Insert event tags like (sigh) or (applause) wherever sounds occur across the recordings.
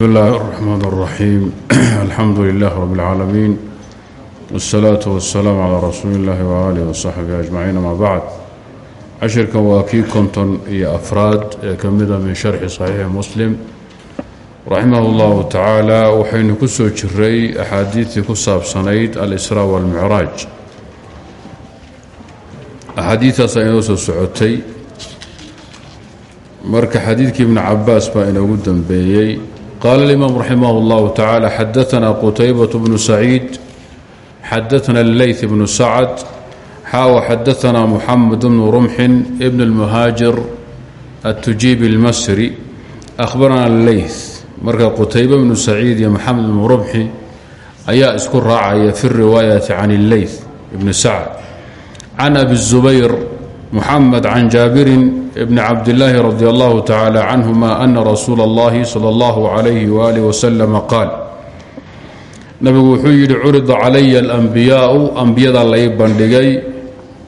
بسم الله (clears throat) الرحمن الرحيم الحمد لله رب العالمين والصلاة والسلام على رسول الله وآله وصحبه أجمعين ما بعد cashirkan waa kii konton iyo afraad ee ka mida min sharxi saxiixi muslim raximah اllahu tacaala waxaynu ku soo jiray axaadiidtii ku saabsanayd alisraa walmicraaj axaadiidtaas inoo soo socotay marka xadiidkii ibni cabaas baa inoogu dambeeyey qaala اlimaam raximah اllahu tacaala xadaana qutaybaة bnu saciid xadaana اleyth bnu sacd xaaw xadaana muxamed bnu rumxin bn اlmuhaajir atujiibi اlmasri ahbarana leyth marka qutayba bnu saciid iyo maxamed bnu rumxi ayaa isku raacaya fi riwaayati can اleyth bni sacd can abi الzubayr mxamed can jaabirin bni cabdillaahi radi allahu tacaala canhuma ana rasuula allahi sala allahu calayhi waalih wasalama qaal. Nabigu wuxuu yidhi curida calaya alambiyaau ambiyadaa la ii bandhigay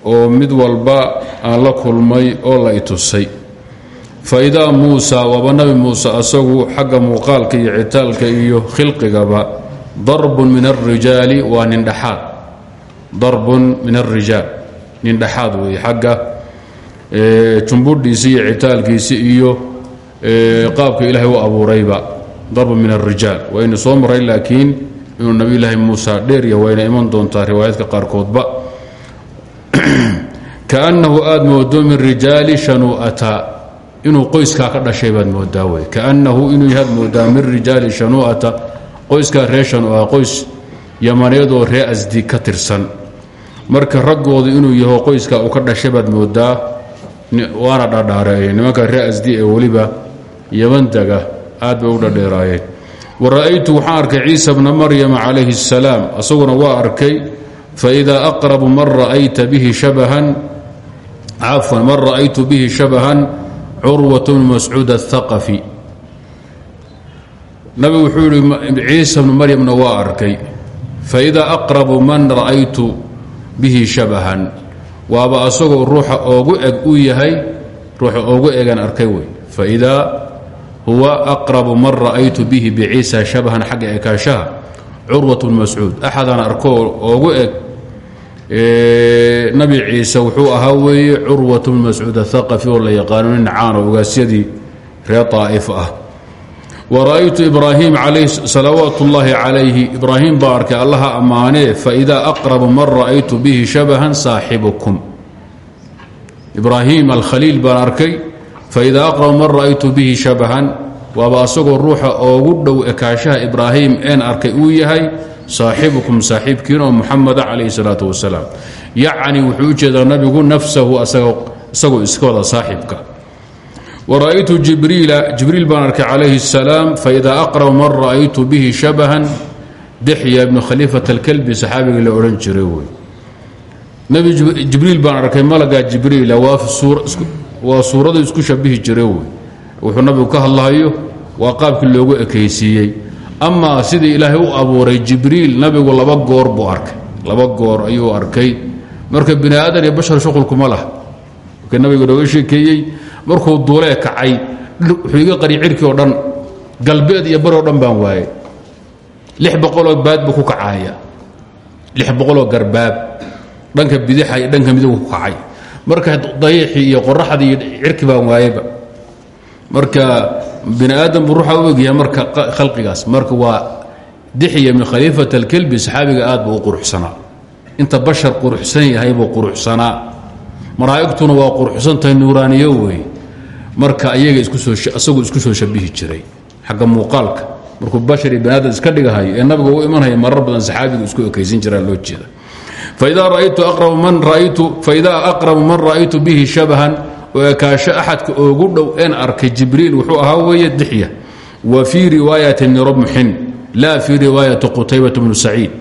oo mid walba aan la kulmay oo la itusay faidaa muusa waaba nabi muuse asagu xagga muuqaalka iyo citaalka iyo khilqigaba darbun min arijaali waa nindhaxaad darbun min alrijaal nindhaxaad weeye xagga jumbudhiisi iyo citaalkiisi iyo qaabka ilaahay u abuurayba darbun min alrijaal waynu soo maray laakiin inuu nabiyulaahi muusa dheerya wayna iman doontaa riwaayaadka qaarkoodba. (clears throat) Kaannahu aada moodo min rijaali shanuu'ata inuu qoyskaa ka dhashay baad moodaa wey kaannahu inuu yahaad moodaa min rijaali shanuu'ata qoyskaa ree shanuu'a qoys yamaneedoo ree asdi ka tirsan. Marka raggoodu inuu yaho qoyskaa uu ka dhashay baad moodaa waana dhadhaareeyeen nimanka ree asdi ee weliba yamandaga aad bay u dhadheeraayeen wa ra'aytu waxaan arkay ciisa bna maryama calayhi اsalaam asaguna waa arkay faإida aqrabu man ra'ayta bihi shabahan cafwan man ra'aytu bihi shabahan curwaة bnu mascuud aلthaqafi nabigu wuxuu yihi ciisa bnu maryamna waa arkay faإida aqrabu man ra'aytu bihi shabahan waaba asagoo ruuxa oogu eg u yahay ruuxa oogu egan arkay wey. Faإida huwa aqrabu man ra'aytu bihi biciisa shabahan xagga ekaashaha curwaة bnu mascuud. Axadaan arkoo oogu eg nabi ciise wuxuu ahaa weeye curwat bnu mascuud athaqafi oo la yaqaano nin caano ogaasyadii reer daa'if ah wa ra'aytu ibraahim salawaat ullaahi calayhi ibraahim baa arkay allaha ammaanee faidaa aqrabu man ra'aytu bihi shabahan saaxibukum ibraahim alkhaliil baan arkay. faidaa aqrabu man ra'aytu bihi shabahan waaba asagoo ruuxa oogu dhow ekaashaha ibraahim een arkay uu yahay saaxibukum saaxiibkiin oo muxameda calayhi salaatu wasalaam yacni wuxuu u jeedaa nabigu nafsahu isagoo iska wada saaxibka wa ra'aytu jibriila jibriil baan arkay calayhi الsalaam faida aqrab man ra'aytu bihi shabahan dixya ibnu khaliifat alkalbi saxaabigii la odhan jiray wey nebi jibriil baan arkay malagaa jibriila waa suuradu isku shabihi jiray wey wuxuu nabigu ka hadlahayo waa qaabkii loogu ekaysiiyey. Amaa sidii ilaahay u abuuray jibriil nabigu laba goor buu arkay. Laba goor ayuu arkay. Marka bini iyo bashar shuqulkuma lah marka nabigu nooga sheekeeyey markuu duulee kacay wuxuu iga oo dhan galbeed iyo baroo dhan baan waayey lix boqoloo baad buu ku kacaaya. Lix garbaab. Dhanka bidixa iyo dhanka midigu ku kacay. Marka dayiixii iyo qoraxdii iyo cirki baan waayeyba marka bini ruuxa u egyahay marka khalqigaas. Marka waa dixya min khaliifat alkelbi saxaabiga aad buu u inta bashar quruxsan yahay buu quruxsanaa. Malaa'igtuna waa quruxsantahay nuuraaniyo wey marka isaguu isku soo shabihi jiray. Xagga muuqaalka markuu bashar iyo bini aadam iska dhigahayo ee nabiga u imanhaya marar badan saxaabigu isku ekaysin jiraa loo jeeda. Faidaa aqrabu man ra'aytu bihi shabahan oo ekaasho axadka oogu dhow een arkay jibriil wuxuu ahaa weeye dixya wa fii riwaayati ibni rumxin laa fii riwaayati qutaybat bnu saciid.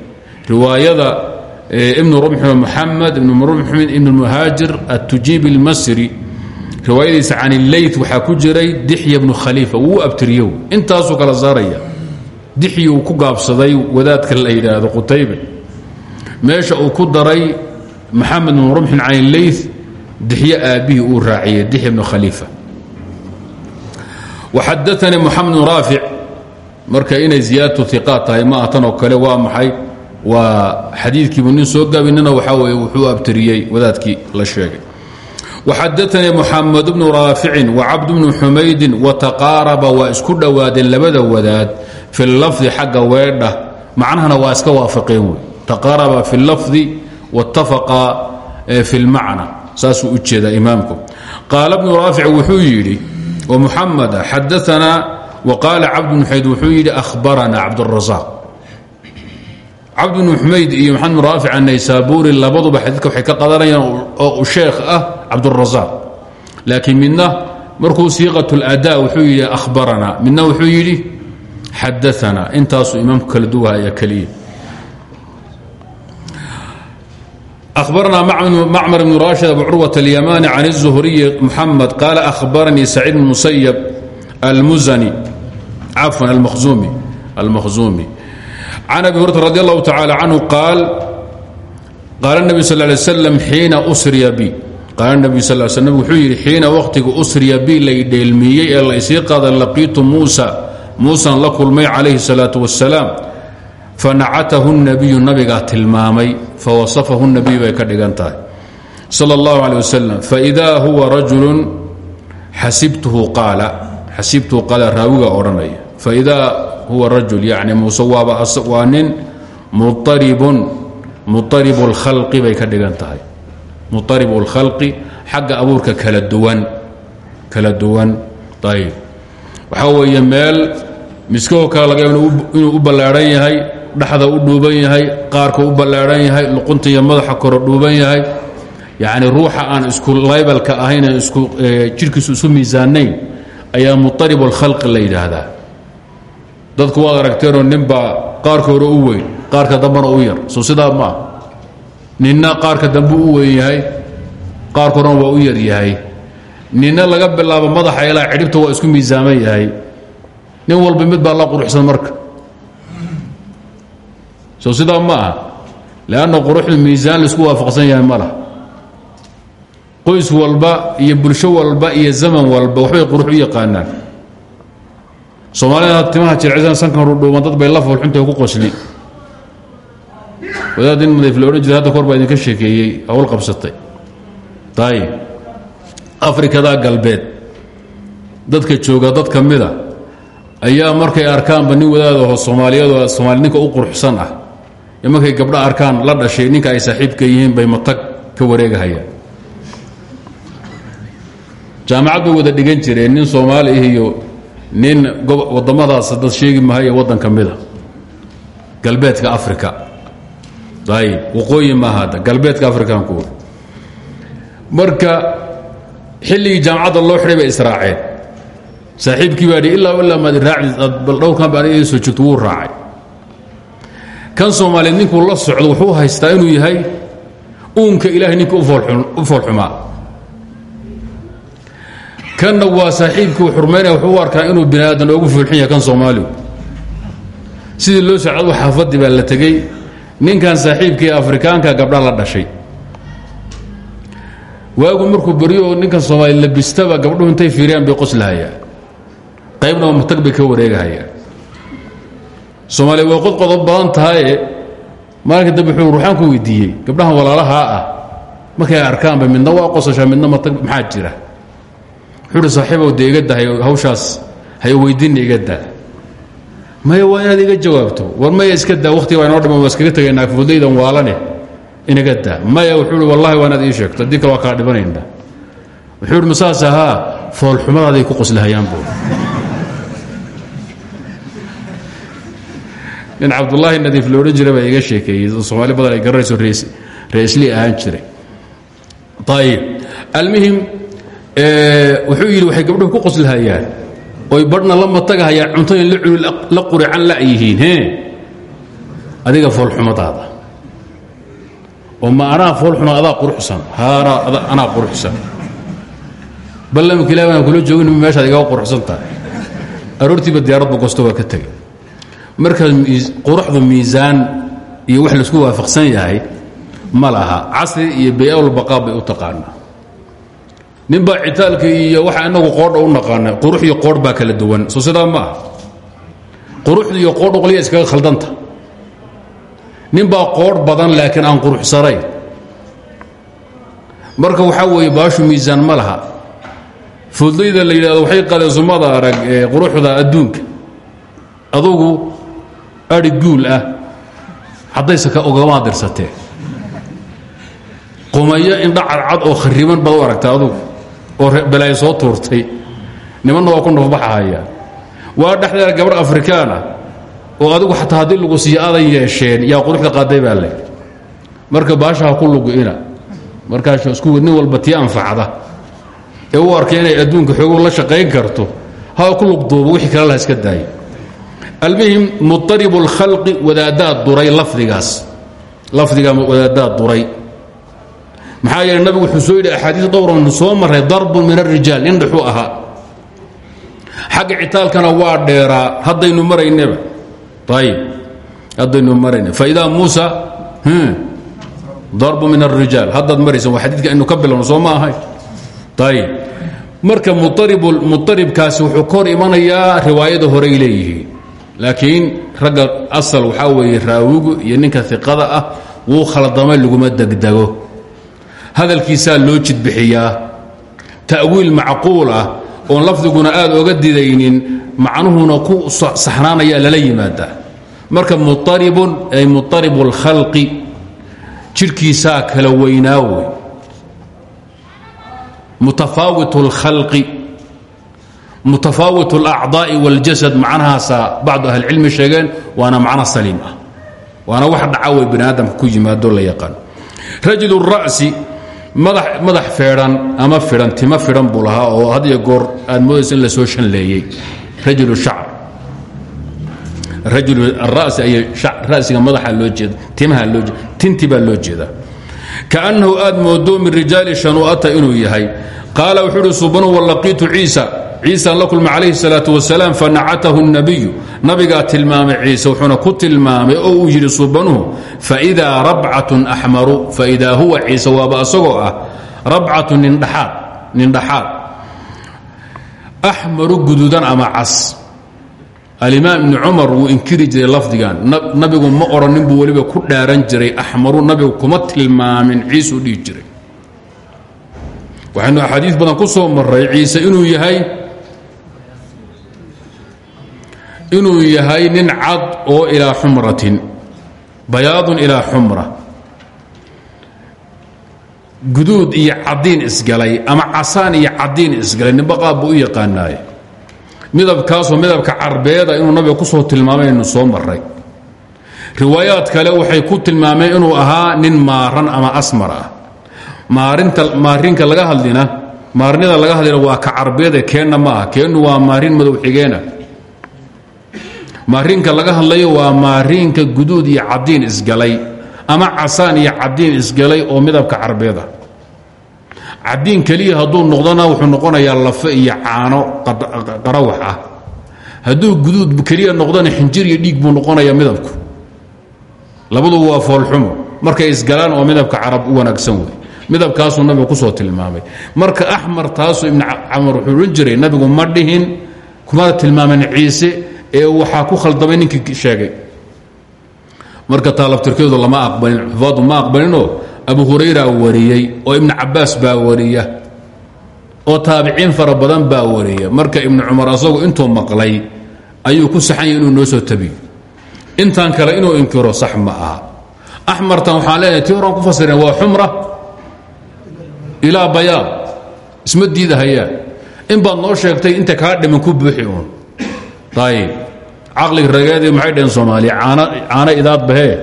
Riwaayada ibnu rumxin muxamed ibn rumxin ibn muhaajir atujiibi اlmasri riwaayadiisa can illeyt waxaa ku jiray dixya bnu khaliifa wuu abtiriyow. Intaasuu kala saaraya. Dixyuu ku gaabsaday wadaadka la yidhaahdo qutaybe meesha uu ku daray maxamed ibn rumxin can illeyt dixyo aabbihii uu raaciyey dixya bnu khaliifa. Waxadaanii moxamed bn raafic marka inay ziyaadatu iqaad tahay ma ah oo kale waa maxay? Waa xadiidkiibu nin soo gaabinina waxaa weye wuxuu abtiriyey wadaadkii la sheegay waxadaanii muxamed bnu raaficin wacabd bnu xumaydin wataqaaraba waa isku dhowaadeen labada wadaad fi lafdi xagga weedha macnahana waa iska waafaqeen wey taqaaraba fi lafdi watafaqa fi lmacna saasuu u jeedaa imaamku qaala bnu raafic wuxuu yidhi oo muxameda xadaanaa waqaala cabd bnu xumayd wuxuu yidhi ahbaranaa cabdurasaaq cabd bnu xumayd iyo maxamed bn raafic annaysaabuuri labaduba xadiidka waxay ka qadanayaan oo sheekh ah cabdurasaaq laakiin midna markuu siiqat اlada wuxuu yidhi ahbaranaa midna wuxuu yidhi xadaanaa intaasuu imaamku kala duwahaya keliya أخبرنا معمر بن راشد أبو عروة اليماني عن الزهري محمد قال أخبرني سعيد بن مسيب المزني عفوا المخزومي المخزومي عن أبي هريرة رضي الله تعالى عنه قال قال النبي صلى الله عليه وسلم حين أسري بي قال النبي صلى الله عليه وسلم wuxuu yidhi xiina wakhtigu usriya bi lay dheelmiiyey ee laysii qaada laqiitu muusa muusan la kulmay calayhi الsalaaة والسلام fanacatahu nabiyu nabigaa tilmaamay fawasafahu nabiyu bay ka dhigan tahay sal اllahu alيه wasalam faidaa huwa rajulu xasibtuhu qaala xasibtuhu qaala raawiga odhanaya faidaa huwa rajul yani muuse waa nin muaribun muarib اlkhalqi bay ka dhigan tahay. Muarib اlkhalqi xagga abuurka kala duwan kala duwan ayb waxaa weeye meel miskahoo laga inuu u ballaadhan yahay dhexda u dhuuban yahay qaarka u ballaadhan yahay luqunta iyo madaxa koro dhuuban yahay. Yacni ruuxa aan isku laybalka ahayn isku jidhkiisu isu miisaanayn ayaa mutarib alkhalqi la yidhaahdaa dadku waad aragteenoo ninbaa qaarka hore u weyn qaarka dambena u yar. Soo sidaa maa ninna qaarka dambe u weyn yahay qaarka horena waa u yar yahay. Ninna laga bilaabo madaxa ilaa cidhibta waa isku miisaaman yahay. Nin walba mid baa la quruxsan marka. Soo sidaa ma aha. Leanna quruxdu miisaan la isku waafaqsan yahay ma laha. Qoys walba iyo bulsho walba iyo zaman walba waxbay qurux u yaqaanaan soomaalida timaha jircisan sankan rudhuuban dad bay la foolxuntahay ku qosli. Wadaad in madiif la odhan jira hadda kor baa idinka sheekeeyey hawl qabsatay. Galbeed dadka jooga dad ka mida ayaa markay arkaanba nin wadaadaho soomaaliyadoo soomaali ninka u quruxsan ah ee markay gabdho arkaan la dhashay ninka ay saaxiibka yihiin bay matag ka wareegahayaan. Jaamacad bay wada dhigan jireen nin soomaali ah iyo nin waddamadaas dad sheegi mahay ee waddan ka mida galbeedka africa ayib waqooyi maaha hadda galbeedka african ku marka xilligii jaamacadda loo xidhay bay israaceen. Saaxiibkii baa dhi ilaa ilaa maad raacdi bal dhowrkan baan idin soo joogto wuu raacay. Kan soomaaliyeed ninkuu la socdo wuxuu haystaa inuu yahay uunka ilaahay ninka u foolxumaa kanna waa saaxiibkii u xurmaynaya wuxuu u arkaa inuu bini aadan oogu foolxin yahay kan soomaaligu sidii loo socdo xaafaddii baa la tegey. Ninkan saaxiibkii afrikaanka gabdha la dhashay. Waagu markuu beryo ninkan soomaali labistaba gabdhuhu intay fiiriyaan bay qoslahayaan qaybna waa matag ka wareegahayaan soomaaliya way qodqodo badan tahaye maalinka dambe wuxuu ruuxaan ku weydiiyey gabdhahan walaalahaa ah markay arkaanba midna waa qosashaa midna matag maxaa jira wuxuu uhi saaxiibow dee iga dah hawshaas hay weydiinna iga daa maya waa inaad iga jawaabto. War maya iska daa wakhtiga waa inoo dhiman waa iskaga tegaynaa waalane inaga daa maya wuxuu uhi wallahi waa inaad sheegto haddii kale dhibanaynaa wuxuu uhi masaas ahaa foolxumadaaday ku qoslahayaan buu. (laughs) Nin cabdullaahi nadiif lo odhan baa iga sheekeeyey soomaali badan ay garanayso reesli ahaan jiray. Ayib almuhim wuxuu yidhi waxay gabdhuhu ku qoslahayaan oy badhna la matagahayaan cuntoyin la cuni la qurican la yihiin he adiga foolxumadaada oo ma anaa foolxuma adaa quruxsan. Haana anaa quruxsan. Ballamka ilahi baan kula joogin meeshaad igaga quruxsan tahay. Aroortiiba diyaaradba gosto waa ka tegay marka quruxdu miisaan iyo wax la isku waafaqsan yahay ma laha. Casri iyo bayawlbaqaa bay u taqaanaa ninbaa citaalka iyo waxa inagu qoodha u naqaana qurux iyo qoodh baa kala duwan. Soo sidaa ma aha. Quruxda iyo qoodhuqliya iskaga khaldanta. Nin baa qoodh badan laakiin aan quruxsanayn marka waxaa weeye baashu miisaan ma laha. Fudlayda la yidhahdo waxay qadeen sumada arag quruxda adduunka. Adugu adhi guul ah. Haddayse ka ogamaa dirsatee qumayo indha cadcad oo khariban baad u aragta adugu oo balaayo soo tuurtay nimanna waa ku nafbaxahayaan waa dhexdeeda gabarh afrikaan ah oo adigu xataa haddii lagu siiyo adan yeesheen yaa quruxda qaaday baa le marka baasha ha ku lugu'ina markaas isku nin walba tii anfacda. Ee u arkay inay adduunka xoogo la shaqayn karto ha ku lugduubo wixii kale la iska daayo. Almuhim muطaribu اlkhalqi wadaadaad duray lafdigaas. Lafdigaa wadaadaad duray maxaa yeele nabigu wuxuu soo yidhi axaadiis dhowran ah soo maray darbun min arijaal nin dhexuu ahaa. Xagga citaalkana waa dheeraa haddaynu marayneba. Ayib haddaynu marayne faidaa muusa hmm, darbu min arijaal haddaad maraysan waa xadiidka aynu ka bilowno soo ma ahay ayib marka muaribkaasi wuxuu ka hor riwaayada horey leeyihiin. Laakiin ragga asal waxaa weeye raawigu iyo ninka iqada ah wuu khaldamay laguma degdego hadalkiisaa loo jidbixiyaa ta'wiil macquul ah oon lafdiguna aad oga didaynin macnuhuna ku saxnaanaya lala yimaadaa marka muaribun ay muaribu اlkhalqi jidhkiisaa kala weynaa wey mutafaawit اlkhalqi mutafaawit اlacdaa'i wاljasad macnahaasaa bacdu ahlicilmi sheegeen waana macno saliim ah waana wax dhaca wey bani aadamka ku yimaado la yaqaan rajul الra'si madax feedhan ama fidhan timo fidhan buu lahaa oo had iyo goor aad moodaysa in la soo shanleeyey. Rajul shacr rajul arasi ay rasiga madaxa loo jeeda timaha loo jeeda tinti baa loo jeedaa. Kaannahu aad moodo min rijaali shanu'ata inuu yahay. Qaala wuxuu subanu wallaqiitu ciisa ciisaan la kulmay calayhi salaatu wasalaam fanacatahu nabiyu nabigaa tilmaamay ciise wuxuuna ku tilmaamay oo uu yidhi subanuhu faidaa rabcatun axmaru faidaa huwa ciise waaba asagoo ah rabcatun nindhaxaad nindhaxaad axmaru guduudan ama cas. Alimaam ibni cumar wuu inkiri jiray lafdigan nabigu ma odhanin buu weliba ku dhaaran jiray axmaru nabigu kuma tilmaamin ciisuu dhihi jiray inuu yahay nin cad oo ilaa xumratin bayaadun ilaa xumra. Guduud iyo cadiin isgalay ama casaan iyo cadiin isgalay ninba qaab buu u yaqaanaaye. Midabkaasoo midabka carbeeda inuu nabiga ku soo tilmaamay aynu soo maray riwaayaad kale waxay ku tilmaameen inuu ahaa nin maaran ama asmar ah. Maarinta maarinka laga hadlina maarinada laga hadlina waa ka carbeede keenna ma ah keennu waa maarin madow xigeena maarinka laga hadlayo waa maarinka guduud iyo cadiin isgalay ama casaan iyo cadiin isgalay oo midabka carbeeda. Cadiin keliya hadduu noqdona wuxuu noqonayaa lafe iyo caano qarawax ah. Hadduu guduud keliya noqdona xinjir iyo dhiig buu noqonayaa midabku. Labadu waa foolxumo markay isgalaan oo midabka carab u wanaagsan wey. Midabkaasuu nabigu ku soo tilmaamay. Marka axmar taasuu ibn camar wuxuu odhan jiray nabigu ma dhihin kumana tilmaamin ciise ee waxaa ku khaldamay ninkii sheegay. Marka taalabtirkeedu lama aqbalin xufaadu ma aqbalinoo abu hurayra wariyey oo ibnu cabaas baa wariya oo taabiciin fara badan baa wariya. Marka ibnu cumar asagu intuu maqlay ayuu ku saxan yahy inuu noo soo tabiyo intaan kale inuu inkiro sax ma aha. Axmartan waxaan leenahay tii ku fasireen waa xumra? Ilaa bayaad isma diidahayaan. In baad noo sheegtay inta kaa dhiman ku buuxi uun. Ayib caqliga rageedii maxay dhaheen soomaaliya caano idaad bahee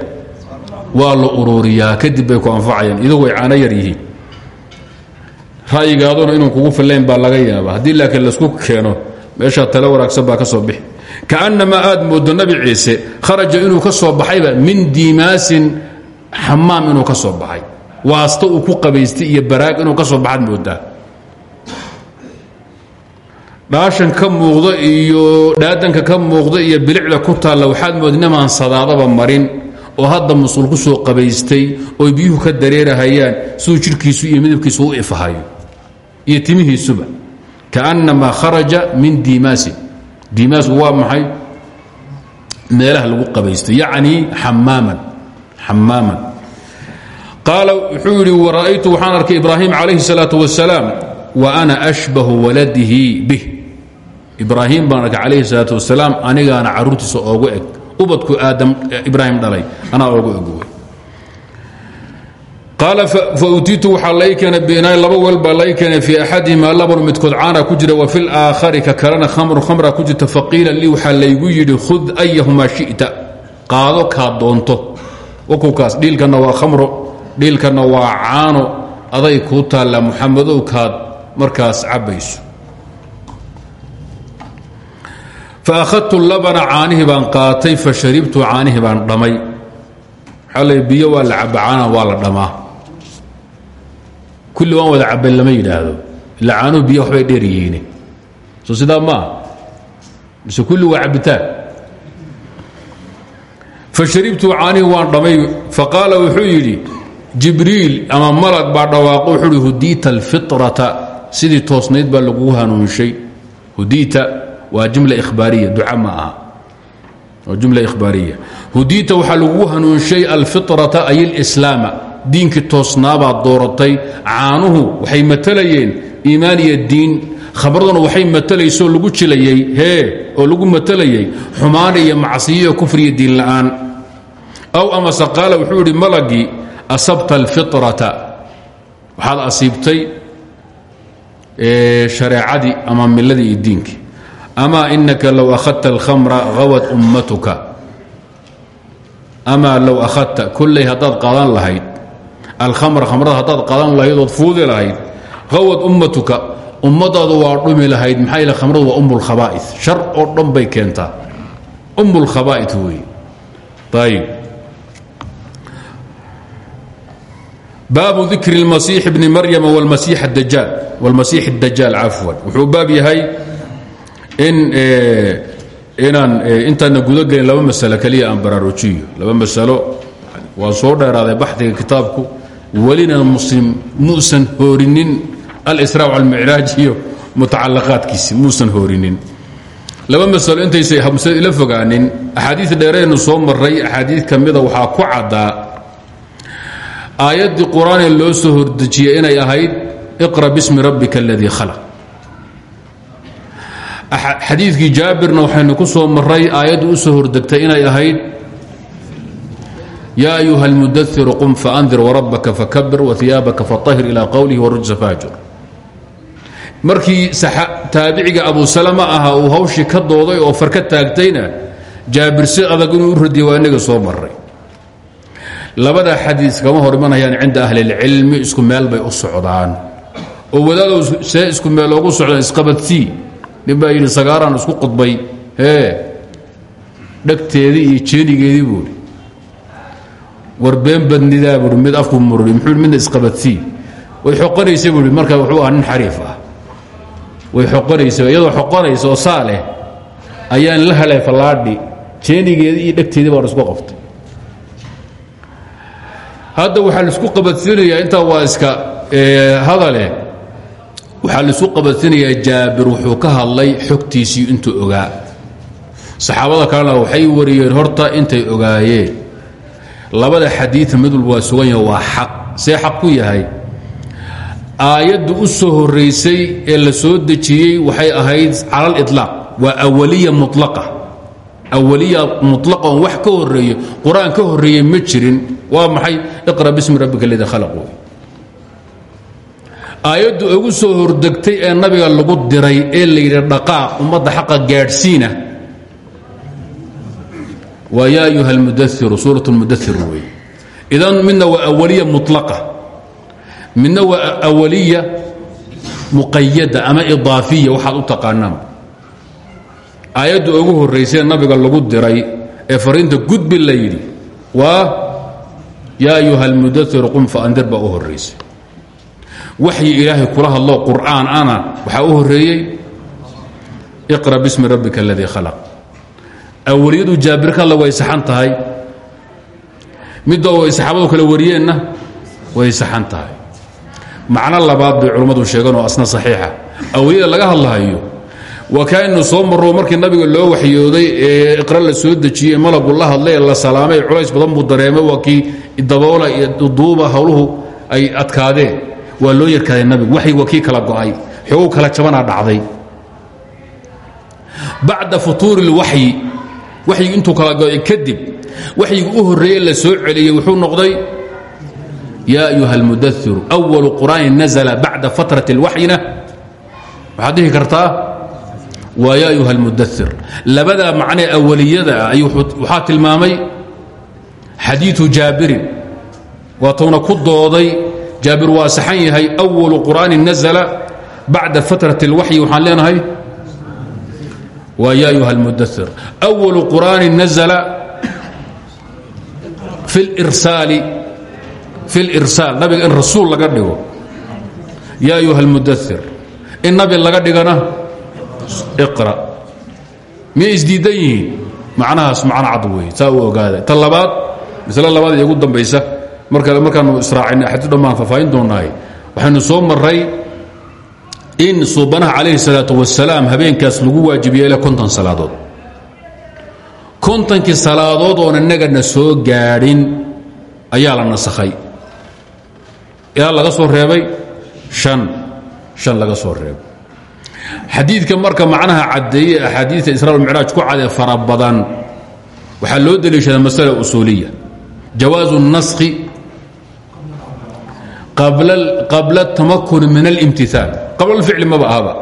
waa la ururiyaa. Kadib bay ku anfacayaan idugu ay caano yar yihiin. Ra'yigaaduna inuu kugu fillayn baa laga yaaba haddii laakiin laysku keeno meeshaa tale wanaagsan baa ka soo bixi. Kaannamaa aad moodo nabi ciise kharaja inuu ka soo baxayba min diimaasin xamaam inuu ka soo baxay. Waasta uu ku qabaystay iyo baraag inuu ka soo baxaad moodaa dhaashan ka muuqda iyo dhaadanka ka muuqda iyo bilicda ku taalla waxaad mood sadaadaba marin oo hadda musul ku soo qabaystay oy biyuhu ka dareerahayaan siduu jidhkiisu iyo midabkiisu u ifhayo iyo timihiisuba. Kaannamaa kharaja min diimaasin. Diimaas waa maxay? Meelaha lagu qabaysto yacni amaaman xamaaman. Qaala wuxuu yidhi wara'aytu waxaan arkay ibraahim calayhi اsalaaة wasalaam wa ana ashbahu waladihi bih ibraahim baan arkay calayhi salaatu wasalaam anigaana caruurtiisa oogu eg. Ubadku aadam ibraahim dhalay anaa oogu eg wey. Qaala fautiitu waxaa lay laba weel baa lay keenay fii axadihima laban midkood caana ku jira wa fi laakhari ka kalena khamru khamra ku jirta faqiila lii waxaa laygu khud ayahumaa shita. Qaado kaad doonto. Wakukaas dhiilkanna waa khamro dhiilkanna waa caano aday kuu taallaa muxamadow kaad markaas cabbayso. Fa akhadtu labana caanihii baan qaatay fa sharibtu caanihii baan dhammay waxaa la biyo waa la caba caana waa la dhamaa kulli waan wada caban lama yidhaahdo ila caanuhu biyo waxbay dheer yihiin soo sidaa maa mise kulli waa cabitaan fa sharibtu caanihii waan dhammay faqaala wuxuu yidhi jibriil ama malag baa dhawaaqo wuxuu hi hudiita alfitrata sidii toosnayd baa lagugu hanuunshay hudiita waa jumla ikhbaariya duca ma aha. Waa jumla ikhbaariya. Hudiita waxaa lagugu hanuunshay alfitrata ay alislaama. Diinkii toosnaabaad dooratay. Caanuhu waxay matalayeen. Iimaan iyo diin. Khabraduna waxay matalaysoo lagu jilayey hee oo lagu matalayey xumaan iyo macsiyo kufriyo diin la'aan. Aw amase qaala wuxuu idhi malagii asabta alfitrata. Waxaad asiibtay shareecadii ama miladii iyo ama inaka low akhadta alkhamra hawad ummatuka ama low akhadta kulley haddaad qaadan lahayd alkhamra khamrada haddaad qaadan lahayd ood fuudi lahayd hawad ummatuka ummadaadu waa dhumi lahayd maxaa yeel khamradu waa umm lkhaba'id shar oo dhan bay keentaa umm lkhaba'id wey ayib baabu dikri اlmasiix bni maryama wاlmasiix اdajaal wاlmasiix اdajaal cafwan wuxuu baab yahay in inaan intaana gudagelin laba masalo keliya aan baraarujiyo. Laba masalo waa soo dheeraaday baxdiga kitaabku. Welina muslim muusan hoorinin alsraa almicraaj iyo mutacalaqaadkiisi muusan hoorinin. Laba masalo intaysa hamsada ila fogaanin. Axaadiis dheeraynu soo maray axaadiis ka mida waxaa ku caddaa. Aayaddii qur'aanee loo soo hordejiyey inay ahayd iqra bismi rabbika aladii khalaq xadiidkii jaabirna waxaynu ku soo maray aayaddu u soo hordegtay inay ahayd yaa ayuha اlmudairu qum faandir wrabbaka fakabir wahiyaabaka faطahir ilى qowlihi warujsa faajur markii taabiciga abu salama ahaa uu hawshii ka dooday oo far ka taagtayna jaabir si adag inuu u radiyay waa inaga soo maray labada xadiis kama hor imanayaan cinda ahli اlcilmi isku meel bay u socdaan oo wadaadow see isku meel oogu socdaan isqabadsii nin baa yidhi sagaaraan isku qudbay. Hee dhegteedii iyo jeenigeedii buuhi war been mid afku mururi muxuu midna isqabadsii. Way xoqonaysa buui marka wuxuu ahaa nin ah. Way xoqonaysa iyadoo xoqonaysa oo ayaan la helay fallaadhi jeenigeedii iyo dhegteedii baan isku qabtay hadda waxaa la isku qabadsiinayaa intaa waa iska hadale waxaa la isku qabadsiinayaa jaabir wuxuu ka hadlay xogtiisii intuu ogaa. Saxaabada kalena waxay wariyeen horta intay ogaayeen. Labada xadiia mid walba waa sugan yaha waa xaq. See xaq ku yahay. Aayaddu u soo horaysay ee la soo dejiyey waxay ahayd cala aliطlaaq waa awaliya mulaqa awaliya mulaqa oon wax ka horeeyo qur'aan ka horeeye ma jirin. Waa maxay? Iqra bismi rabbika aladii khalaq aayaddu ugu soo hordegtay ee nabiga lagu diray ee la yidhi dhaqaaq ummadda xaqa gaadhsiina waa yaa ayuha almudairu suuraة اlmudair wey idan midna waa awaliya muطlaqa midna waa awaliya muqayada ama idaafiya waxaad u taqaanaan aayadda ugu horaysee nabiga lagu diray ee fariinta gudbi la yidhi waa yaa ayuha almudairu qum faandir baa u horaysay waxyi ilaahay kula hadlo qur'aan ana waxaa u horeeyey iqra bismi rabbika aladii khalaq. Awaliyadu jaabir ka alla way saxan tahay. Oo saxaabadu kale wariyeenna way saxan tahay. Macno labaad bay culummadu sheegeen oo asna saxiixa. Awaliyada laga hadlahayo wakaanu soo maro markii nabiga loo waxyooday ee iqra la soo dejiyey malagu la hadlay la salaamay culays badan buu dareemay waa kii daboola iyo duduuba howluhu ay adkaadeen waa loo yarkaaday nabigu waxy waa kii kala go'ay xoogow kala jabanaa dhacday bacda futuuri اlwaxyi waxyigu intuu kala go'ay kadib waxyigu u horreeye la soo celiyey wuxuu noqday yaa ayuha اlmudairu أwalu qur'aanin nazla bacda fatraة اlwaxyina waxaad dhihi kartaa waa yaa ayuha اlmudair labadaa macnee awaliyada ah ayuu waxaa tilmaamay xadiiثu jaabirin waatuuna ku dooday jaabir waa saxan yahay أwalu qur'aanin nazla bacda fatraة اlwaxyi waxaan leenahay waa ya ayuha اlmudair أwalu qur'aanin nazla fi اlirsaali fi اlirsaal nabiga in rasuul laga dhigo ya ayuha اlmudair in nabi laga dhigana iqra miyay isdiidan yihiin macnahaas macno cad wey saa u ogaada ta labaad masle labaad ee ugu dambaysa markale markaanu israacin axadiu dhammaan faahfaahin doonnaay waxaynu soo maray in suubanaha calayhi salaatu wasalaam habeenkaas lagu waajib yeela konton salaadood. Kontonkii salaadood oon innagana soo gaadhin ayaa la nasakhay. Ilaa laga soo reebay an an laga soo reebay xadiidka marka macnaha caddeeye axaadiidta israa micraaj ku cadee fara badan loo deliishadaa masala usuuliya. Jawaazu الnaskhi qabla اtamakuni min اlimtiثaal qabla اlficli maba ahaba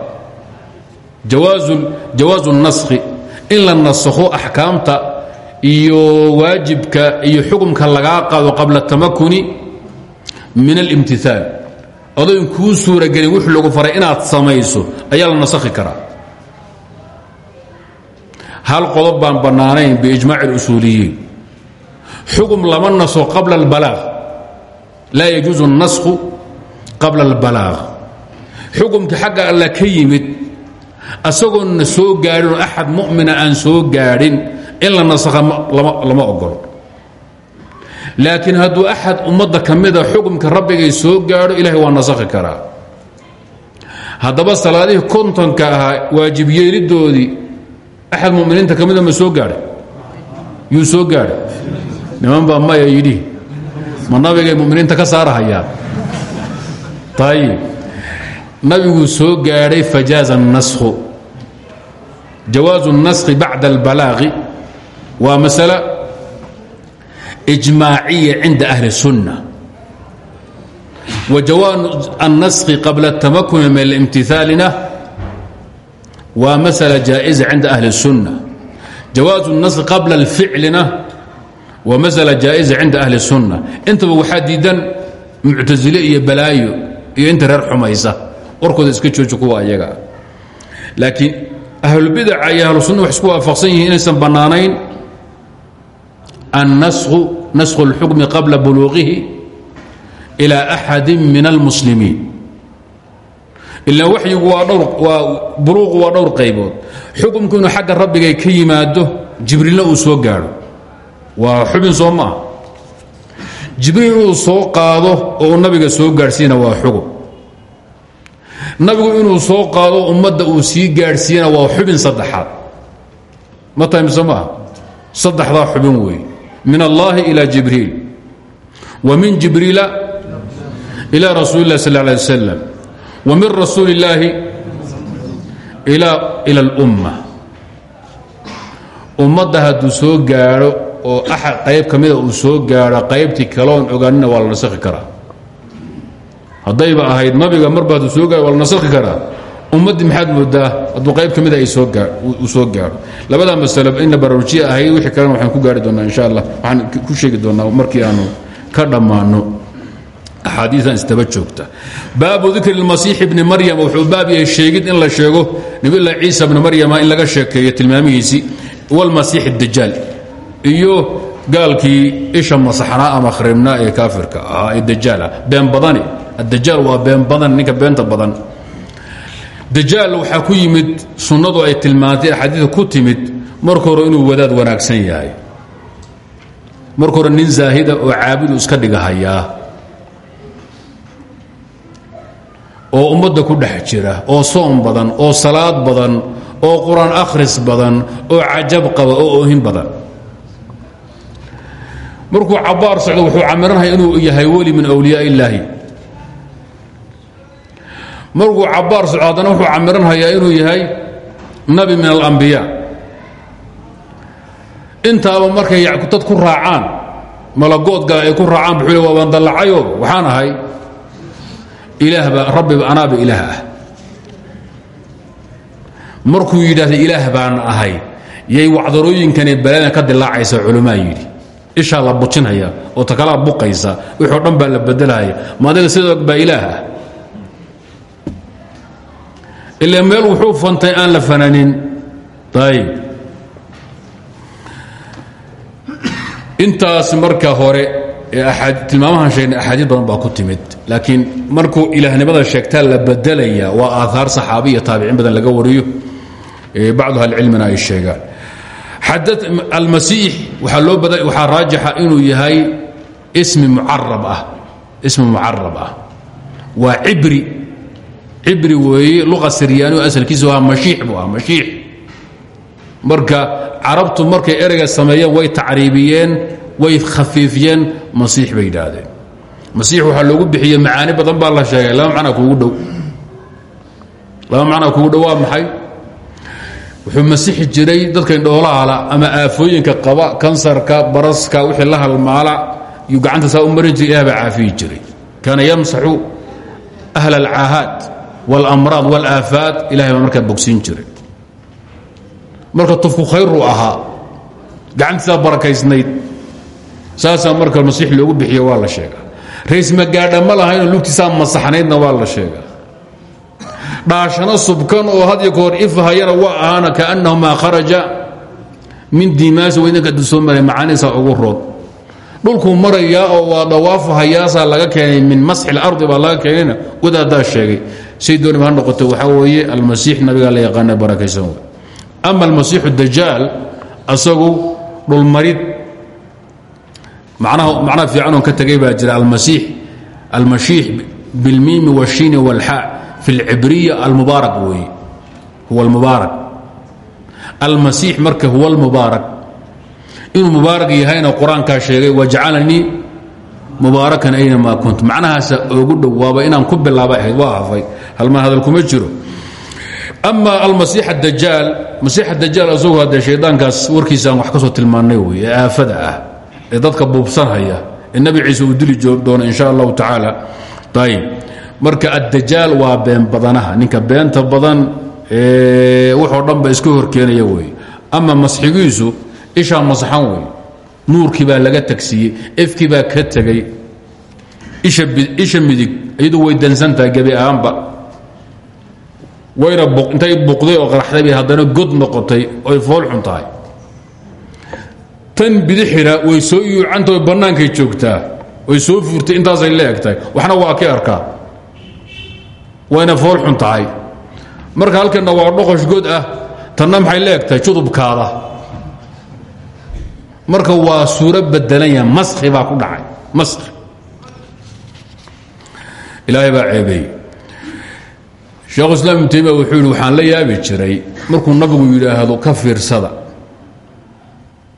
jawaazu الnaskhi in la nasakho axkaamta iyo waajibka iyo xukumka lagaa qaado qabla اtamakuni min اlimtiثaal adoyn kuu suuragelin wux lagu faray inaad samayso ayaa la nasakhi karaa hal qodob baan bannaanayn biijmaaci اlusuuliyiin xugum lama naso qabla اlbalaaq laa yajuusu الnaskhu qabla اlbalaaq xukumka xagga alla ka yimid asagoonna soo gaadhin oo axad mu'mina aan soo gaadhin in la nasakha lama ogolo laakiin hadduu axad ummadda ka mida xukumka rabbigay soo gaadho ilahay waa nasakhi karaa haddaba salaadihii kontonka ahaa waajib yeelidoodii axad muminiinta ka mida ma soo gaadhay yuu soo gaadhay niman baa maya yidhi ma nabigay muminiinta ka saarahayaa ayib nabiguu soo gaadhay fajaaza الnaskhu jawaazu الnaskhi bacda اlbalaaqi waa masala ijmaaciya cinda ahli الsunna wa jawaaز الnaskhi qabla الtamakuni min اlimtiثaalina waa masala jaaئiza cinda ahli الsunna jawaazu الnaskhi qabla اlficlina waa masala jaa'iza أهل السنة sunna. Intaba waxaa diidan muctasile iyo balaayo iyo inta reer xumaysa. Warkooda iska jooji kuwa ayagaa laakiin ahlulbidaca iyo ahlu sunna waxay isku waafaqsan yihiin inaysan bannaanayn annasku nasku اlxukmi qabla buluuqihi ilaa axadin waa dhowr waa buluuqu waa dhowr qaybood. Xukumku inuu xagga rabbigay ka yimaado jibriilna uu soo gaadho waa xubin soo maa jibriil inuu soo qaado oo nabiga soo gaadhsiina waa xugo nabigu inuu soo qaado ummadda uu sii gaadhsiina waa xubin saddexaad. Ma tahamise maah saddexdaa xubin weeye. Min allaahi ila jibriil. Wa min jibriila ila rasuuli illahi sal alay wasalam wa min rasuuli illaahi ilaa ila alumma. Ummadda hadduu soo gaadho oo axad qayb ka uu soo gaadho qaybtii kaloon ogaanina waa la nasakhi karaa. Haddayba ahayd nabiga mar baad soo gaao waa la nasakhi karaa. Ummaddii maxaad moodaa hadduu qayb ka mida ah uu soo gaadho. Labada masalo in la baraarujiya wixii kalena waxaan ku gaari doonaa insha allah. Waxaan ku sheegi doonaa markii aanu ka dhammaano axaadiidan isdaba joogta. Baabu dikri اlmasiixi bni maryam wuxuu baab yahay sheegid in la sheego nebilah ciisa bni maryama in laga sheekeeyo tilmaamihiisii walmasiix اdajaal iyo gaalkii isha masaxnaa ama khribnaa ee kaafirka ahaa ee dajaalah been badani adajaal waa been badan ninka beenta badan. Dajaal waxaa ku yimid sunnadu ay tilmaantay axaadiida ku timid marka hore inuu wadaad wanaagsan yahay. Marka hore nin zaahida oo caabudu iska dhigahayaa oo ummadda ku dhex jira oo soom badan oo salaad badan oo qur'aan akhris badan oo cajab qaba oo oohin badan markuu cabaar socdo wuxuu camiranaya inuu yahay weli min wliyaa illaahi. Markuu cabaar socdo haddana wuxuu camiranhayaa inuu yahay nabi min alambiyaa intaaba markay dad ku raacaan malagoodgala ay ku raacaan buxuu waa baan dallacayo waxaan ahay ilaahba rabbiba anaaba ilaah ah. Markuu yidhaahda ilaah baan ahay. Yay wacdarooyinkanee baladan ka dilaacaysa culamaa yidhi ishaa la bujinaya oo takalaa buqaysa wixoo dhan baa la bedelaya ma adiga sidoo baa ilaah ah ila meel wuxuu fantay aan la fananin ayb intaas marka hore ee tilmaamahan sheegnay axaadiis badan baa ku timid. Laakiin markuu ilaahnimada sheegtaa la bedelaya waa aaaar saxaabi iyo taabiciin badan laga wariyo. Bacdu ahlicilmina ay sheegaan almasiix waxaa raajixa inuu yahay ismi mucarab ah ismi mucarab ah. Waa cibri cibri weeye luqa siryaani asalkiisa waa mashiix buu ah marka carabtu markay ereyga sameeyeen way tacriibiyeen way khafiifiyeen masiix bay yidhaahdeen. Waxaa loogu bixiyey macaani badan baa la sheegay laba macnaa kuugu dhow. Laba macnaa kuugu dhow waa maxay wuxuu masixi jiray dadka indhoolahala ama aafooyinka qaba kansarka baraska wixii la halmaala yuu gacanta saa u jiray ilah baa caafiyi jiray. Kaana yamsaxu ahla alcaahaad wاlamraad wاlaafaat ilahay baa markaa bogsiin jiray. Marka tufku khayruu ahaa gacantiisaa barakaysnayd saasaa marka masiix loogu bixiyo waa la sheegaa. Rays magaadha ma lahaynoo lugtiisaa masaxnaydna waa la sheegaa dhaashano subkan oo had iyo ka hor ifhayana waa ahaana kaanahumaa kharaja min diimaasi waynanka soo maray macaanihiisaa ugu roon dhulkuu marayaa oo waa dawaafahayaasaa laga keenay min masxi lardi baa laga keenayna wadaadaa sheegay. Say dooniba noqoto waxaa weeye almasiix nabigaa la yaqaana barakaysan w ama almasiixu dajaal asagu dhulmarid macnaha fiicanoo ka tegay baa jira almasiix almashiix bilmiimi wshiini walxaa fi اlcibriya almubaarak weeye huwa almubaarak almasiix marka huwa almubaarak inuu mubaarak yahayna qur'aankaa sheegay wajcalanii mubaarakan aynamaa kunt macnahaasa ogu dhow waaba inaan ku bilaabay ahayd waa hafay halmaa hadal kuma jiro ama almasiix adajaal masiix dajaal asagu haddee shaydaankaas warkiisa aan wax ka soo tilmaannay wey ee aafada ah ee dadka buubsanhaya ee nebi ciise uu dili doono in sha allahu tacaala ayb marka addajaal waa been badanaha. Ninka beenta badan wuxoo dhan ba iska horkeenaya wey ama masxigiisu ishaa masaxan wey nuurkii baa laga tagsiiyey efkii baa ka tegey. Isha midig iyadu way dansantahay gebi ahaanba. Wayna intay buqday oo qaraxday bay haddana god noqotay oy foolxun tahay. Tan bidixina way soo yuucanta oy joogtaa. Way soo fuurtay intaasay la eg tahay waxna waa ka arkaa wayna foolxun tahay. Marka halkanna waa dhoqosh god ah tanna maxay la judubkaada marka waa suuro bedelanya maskhi baa ku dhacay maskhi. Ilaahay baa ceebeey sheekhu islam ibnu wuxuu waxaan la yaabi jiray markuu nabigu yidhaahdo ka fiirsada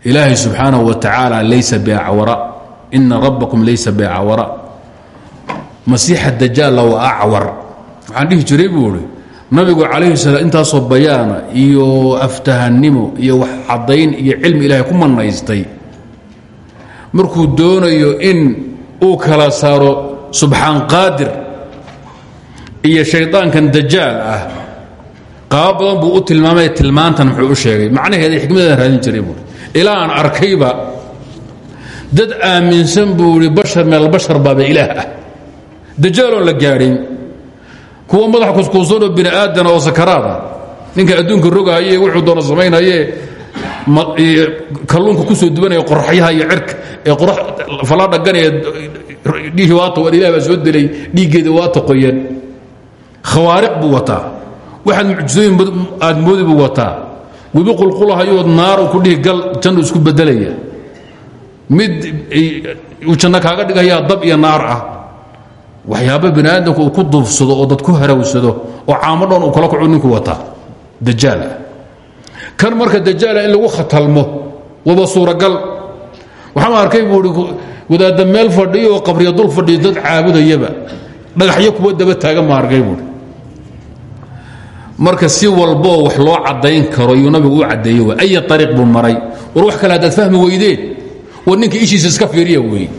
ilaahay subxaanahu wa tacaala laysa biacwara ina rabbakum laysa biacwara. Masiixa dajaalla waa acwar waxaan dhihi jiray buu ihi nabigu calayhi salaam intaasoo bayaana iyo aftahannimo iyo wax caddayn iyo cilmi ilaahay ku manaystay markuu doonayo in uu kala saaro subxaan qaadir iyo shaydaankan dajaal ah qaabo badan buu u tilmaamay tilmaantan muxuu u sheegay. Macnaheeda xikmadeedan raadin jiray buui ilaa aan arkayba dad aaminsan buu ihi bashar min albashar baaba ilaah ah. Dajaaloon la gaadhin kuwa madax kuskuusanoo bini aadana oo sakaraada. Ninka adduunka rogahaye wuxuu doona samaynaye kalluunka ku soo dubanaya qoraxyaha iyo cirka ee fala dhaganaya dhihi waata war ilah baa soo delay dhiiggeeda waata qoyan. Khawaariq buu wataa. Waxaad mucjisooyin aad moodi buu wataa. Webi qulqulahayood naar ku dhihi gal jannu isku bedelaya. Mid uu janno kaaga dhigayaa dab iyo naar ah waxyaaba aadamku uu ku duufsado oo dad ku harawsado oo caamo dhoon uu kala kacu ninku wataa dajaal. Ah kan marka dajaala in lagu khatalmo waba suuragal. Waxaan arkay buui wadaadda meel fadhiyo oo dul fadhiyo dad caabudayaba dhagaxyo kuwa daba taagan ma arkay buui marka si walboo wax loo caddayn karo yuu nabigu u caddeeye w aya ariiq buu maray. War wax kale fahmi weydeen war ninka ishiisa iska fiiriya wey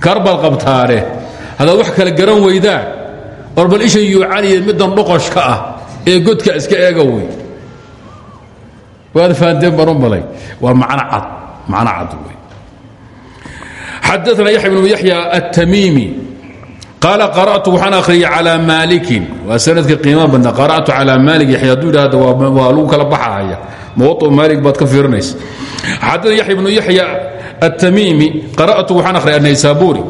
kaar baad haddaad wax kale garan weydaa or bal isha yuucaniya middan dhoqoshka ah ee godka iska eega wey. Waad fahanteen baan u malay. Waa macno cad macno cad wey. Xadaana yaxya bnu yaxya atamiimi qaala qara'tu waxaan akhriyay calaa maalikin. Waa sanadka qiimaha badna qara'tu calaa maalik. Yaxya hadduu idhaahda waa lagu kala baxahaya muwaطu maalik baad ka fiirinaysa. Xaddaana yaxya bnu yaxya التmيمي قرأت waxaan أhriyay النaysاbوري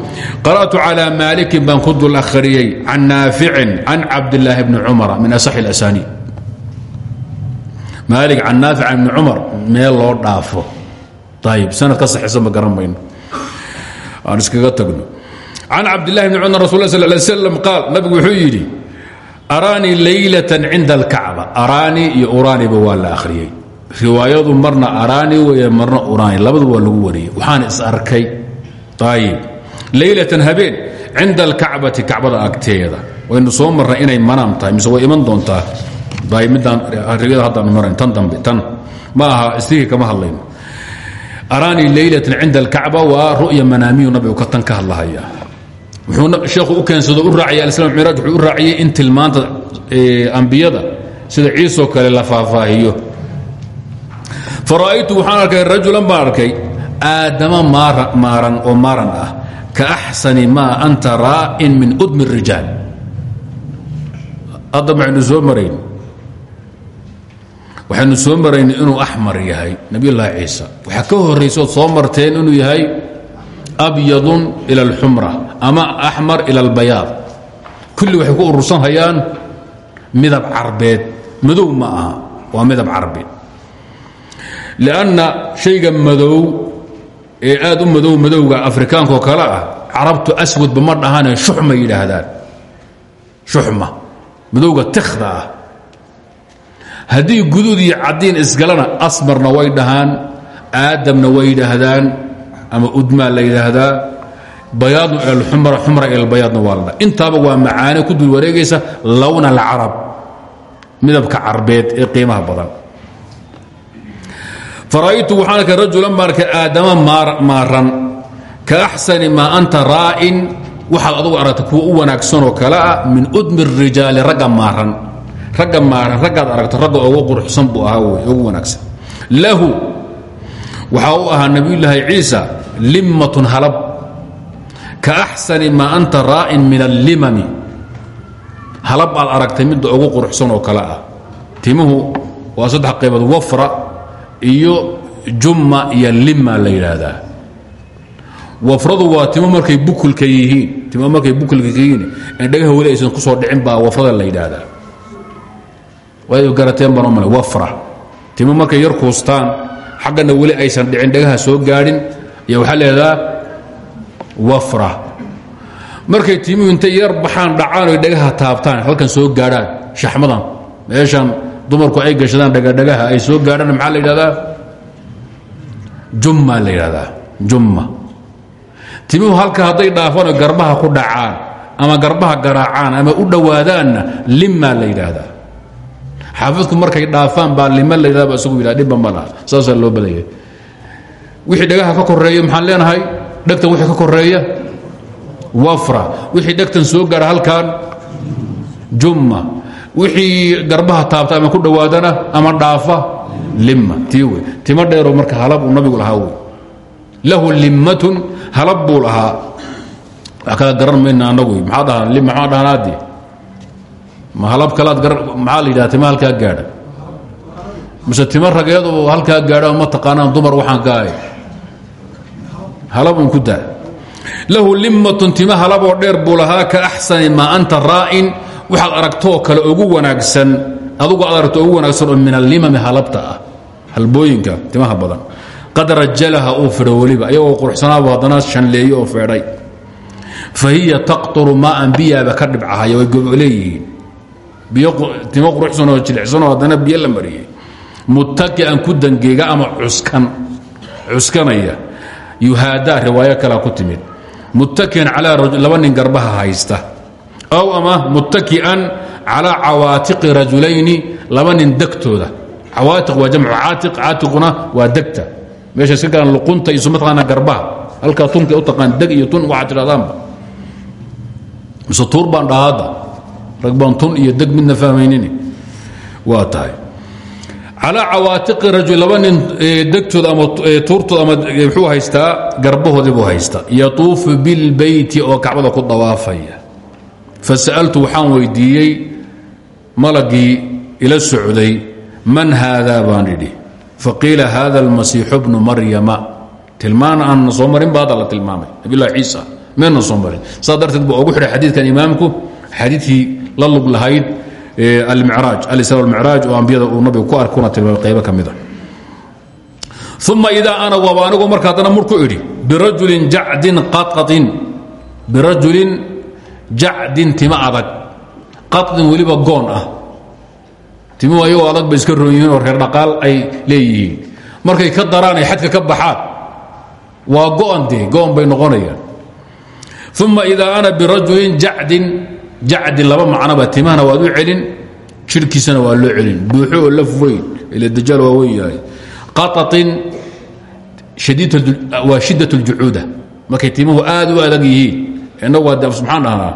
قرأت على مالك baan ku dul أkhriyey عن ناaفiع عن cabداللahi بن cمر من أصح الأسانيد maalic can naafic can ibni cumar meel loo dhaafo ayib sanad ka saxiisan ma garan mayno aan iskaga tagno can cabdillahi bni cumar rasul sal lay slam qaal nabigu wuxuu yidhi araanii laylatan cinda alkacba araanii iyo uraaniba waa la akhriyey riwaayadu marna araani weeye marna uraani. Labaduba waa lagu wariyey. Waxaan is arkay. Ayib laylatan habeen cinda alkacbati kacbada agteeda. Waynu soo marnay inay manaam tahay mise way iman doontaa? Midaan haddaan marayn. Tan dambe tan. Ma aha istigii kama hadlayno. Araanii laylatan cinda alkacba waa ru'ya manaamiyu nabigu ka tan ka hadlahaya. Wuxuu sheekhu u keensado u raaciyay alislam miraaj wuxuu u raaciyey in tilmaanta ambiyada sida ciisoo kale la faahfaahiyo fara'aytu waxaan arkay rajulan baan arkay aadama maaran oo maaran ah. Ka axsani maa anta raa'in min udmi الrijaal hadda maxaynu soo marayn. Soo maraynay inuu axmar yahay nabiyullaahi ciisa. Waxaa ka horraysood soo marteen inuu yahay abyadun ila alxumra ama axmar ila albayaad. Kulli waxay ku urursan hayaan midab carbeed. Madow ma aha waa midab carbi lianna shayga madow ee aad u madow madowga afrikaankaoo kale ah carabtu aswadba ma dhahane shuxma yidhaahdaan shuxma madowga tikhda ah haddii guduud iyo caddiin isgalana asmarna way dhahaan aadamna way yidhaahdaan ama udmaa la yidhaahdaa bayaadnu ilalxumra xumra ilalbayaadna waa la dha intaaba waa macaane ku dul wareegaysa lowna alcarab midabka carbeed ee qiimaha badan fara'aytu waxaan arkay rajulan baan arkay aadama maaran. Ka axsani maa anta raa'in. Waxaad adugu aragtay kuwa u wanaagsanoo kale ah min udmi الrijaali ragga maaran. Ragga maaran raggaad aragto ragga ugu quruxsan buu ahaa wey ugu wanaagsan. Lahu waxaa u ahaa nabiyullaahi ciisa limmatun halab. Ka axsani maa anta raa'in min allimami. Halab aad aragtay midda ugu quruxsan oo kale ah. Timuhu waa saddex qaybood wafra iyo jumma iyo limma la yidhaahdaa. Wafradu waa timo markay bukulka yihiin timo markay bukulka yihiin in dhagaha weli aysan ku soo dhicin baa wafrada la yidhaahdaa. Way garateen baan wafra. Timo yar kuustaan xaggana weli aysan dhicin dhagaha soo gaadhin iyo waxaa leedahaa wafra. Markay timuhu intay yar baxaan dhacaan oy dhagaha taabtaan halkan soo gaadhaan shaxmadan meeshan dumarku ay gashadaan dhagadhagaha ay soo gaadhaan maxaa la yidhahdaa? Jumma la yidhahdaa jumma. Timuhu halka hadday dhaafaan garbaha ku dhacaan ama garbaha garaacaan ama u dhowaadaanna limma la yidhaahdaa xaafidku markay dhaafaan baa lima la yidhahda ba yidhah dhibba ma laha. Loo badayay wixii dhagaha ka koreeya maxaan leenahay? Dhegtan wixii ka koreeya wafra. Wixii dhegtan soo gaara halkan jumma wixii garbaha taabta ama ku dhowaadana ama dhaafa limma. Tii wey. Timo dheeroo marka halab uu nabigu lahaa wey. Lahu limmatun halab buu lahaa. Garan mayna annagu maxaa dhahaan lim maxaa dhahaan ma halab kalaad gar maxaa la yidhaha tima gaadha? Mise timo rageed oo gaadha ma taqaanaan dumar waxaan ka ahay? Ku daa. Lahu limmatun tima halaboo dheer buu ka axsani maa anta raa'in waxaad aragtoo kale ugu wanaagsan adugu aad aragto ugu wanaagsan oo min allimami halabta ah halbooyinka timaha badan. Qad rajalaha uu fidho weliba ayagoo quruxsanaaba haddana shanleeye oo feedhay. Fa hiya taqturu maaan biyaaba ka dhibcahaya way leeyihiin. Biyo timo quruxsanoo jilicsanoo haddana biyo la mariyey. Muttaki'an ku dangeega ama cuskan cuskanaya yuhaadaa riwaayo kalea ku timid. Muttakian calaa laba nin garbaha haysta aw ama muttaki'an calaa cawaatiqi rajulayni laba nin degtooda. Cawaatiq waa jamcu caatiq caatiquna waa degta. Meesha luqunta iyo mataqaana garbaha. Halkaa tunka u iyo tun waxaad tidhahdaanba mise tuur baan tun iyo deg midna fahmaynini. Waa tahay. Calaa cawaatiqi rajul laba nin ama tuurtooda ama muxuu haystaa? Garbahoodii buu haystaa. Yatuufu bilbeyti oo kacbada ku dawaafaya fasa'altu waxaan weydiiyey malagii ila socday man haadaa baan idhi faqiila hada almasiixu bnu maryama tilmaan aanna soo marin ba hadda la tilmaamay nabilahi ciisa meena soo marin saa darteed buu lahayd almicraaj alisra almicraaj oo ambiyada uu ku ark kuna tilmaamay qaybo ka mida uma idaa ana waba anigu marka haddana mur ku idhi birajulin jacdin qaطin birajulin jacdin timo adag qabdin weliba goon ah. Timuhu ayagoo adag bay iska roon yihiin oo reer dhaqaal ay leeyihiin. Markay ka daraan ay xadka ka baxaan waa go'an dee go'on bay noqonayaan. Uma idaa ana birajulin jacdin jacdi laba macnaba timahana waad u celin jirhkiisana waa loo celin. Buuxo oo laf weyn ila dajaal waa weyn yahay. Qaatin waa shiddat اljucuuda markay timuhu aad u adag yihiin innagu waa de subxaan dhahnaa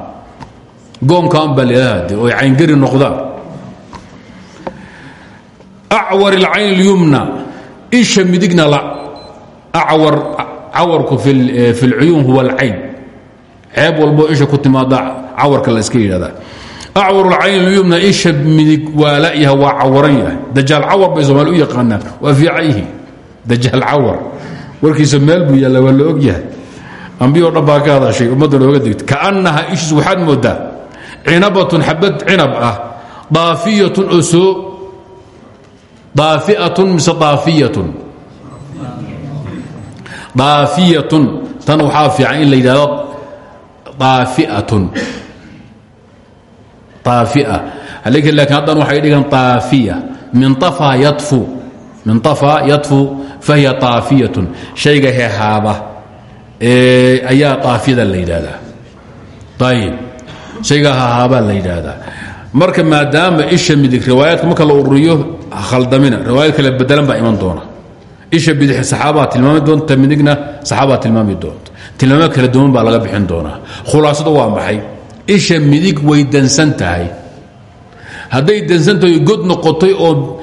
goonkaan baa leedaha de oo ay cayngari noqdaan acwar اlcayn اlyumna isha midigna la acwar cawarku fi اlcuyuun huwa اlcayn ceeb walbo isha ku timaada cawarka la iska yidhahdaa acwar اlcayn اlyumna isha midig waa layaha waa cawaran yahay dajaal cawar bay soomaali u yaqaanaan waa fiican yihi dajaal cawar warkiisa meel buu yaalla waa la og yahay ambiyo dhan baa ka hadashay ummadda nooga digta kaannaha waxaad moodaa. Cinabatun xabad cinab ah. Daafiyatun oo soo daafiatun mise daafiyatun? Daafiyatun. Tan waxaa fiican in la yidhahdo daafiatun. Waxay dhigan daafiya. Min طafaa yadfu. Min طafaa yadfu fahiya daafiyatun. Shayga hehaaba ayaa daafiyada la yidhaahdaa. Ayib shayga hehaabaa la yidhaahdaa. Marka maadaama isha midig riwaayaadka marka la ururiyo khaldamina. Riwaayad kale bedelan baa iman doona. Isha bidix saxaabaa tilmaami doonta midigna saxaabaa tilmaami doonta. Tilmaamo kala duwan baa laga bixin doonaa khulaasadu waa maxay? Isha midig way dansan tahay. Hadday god noqotay oo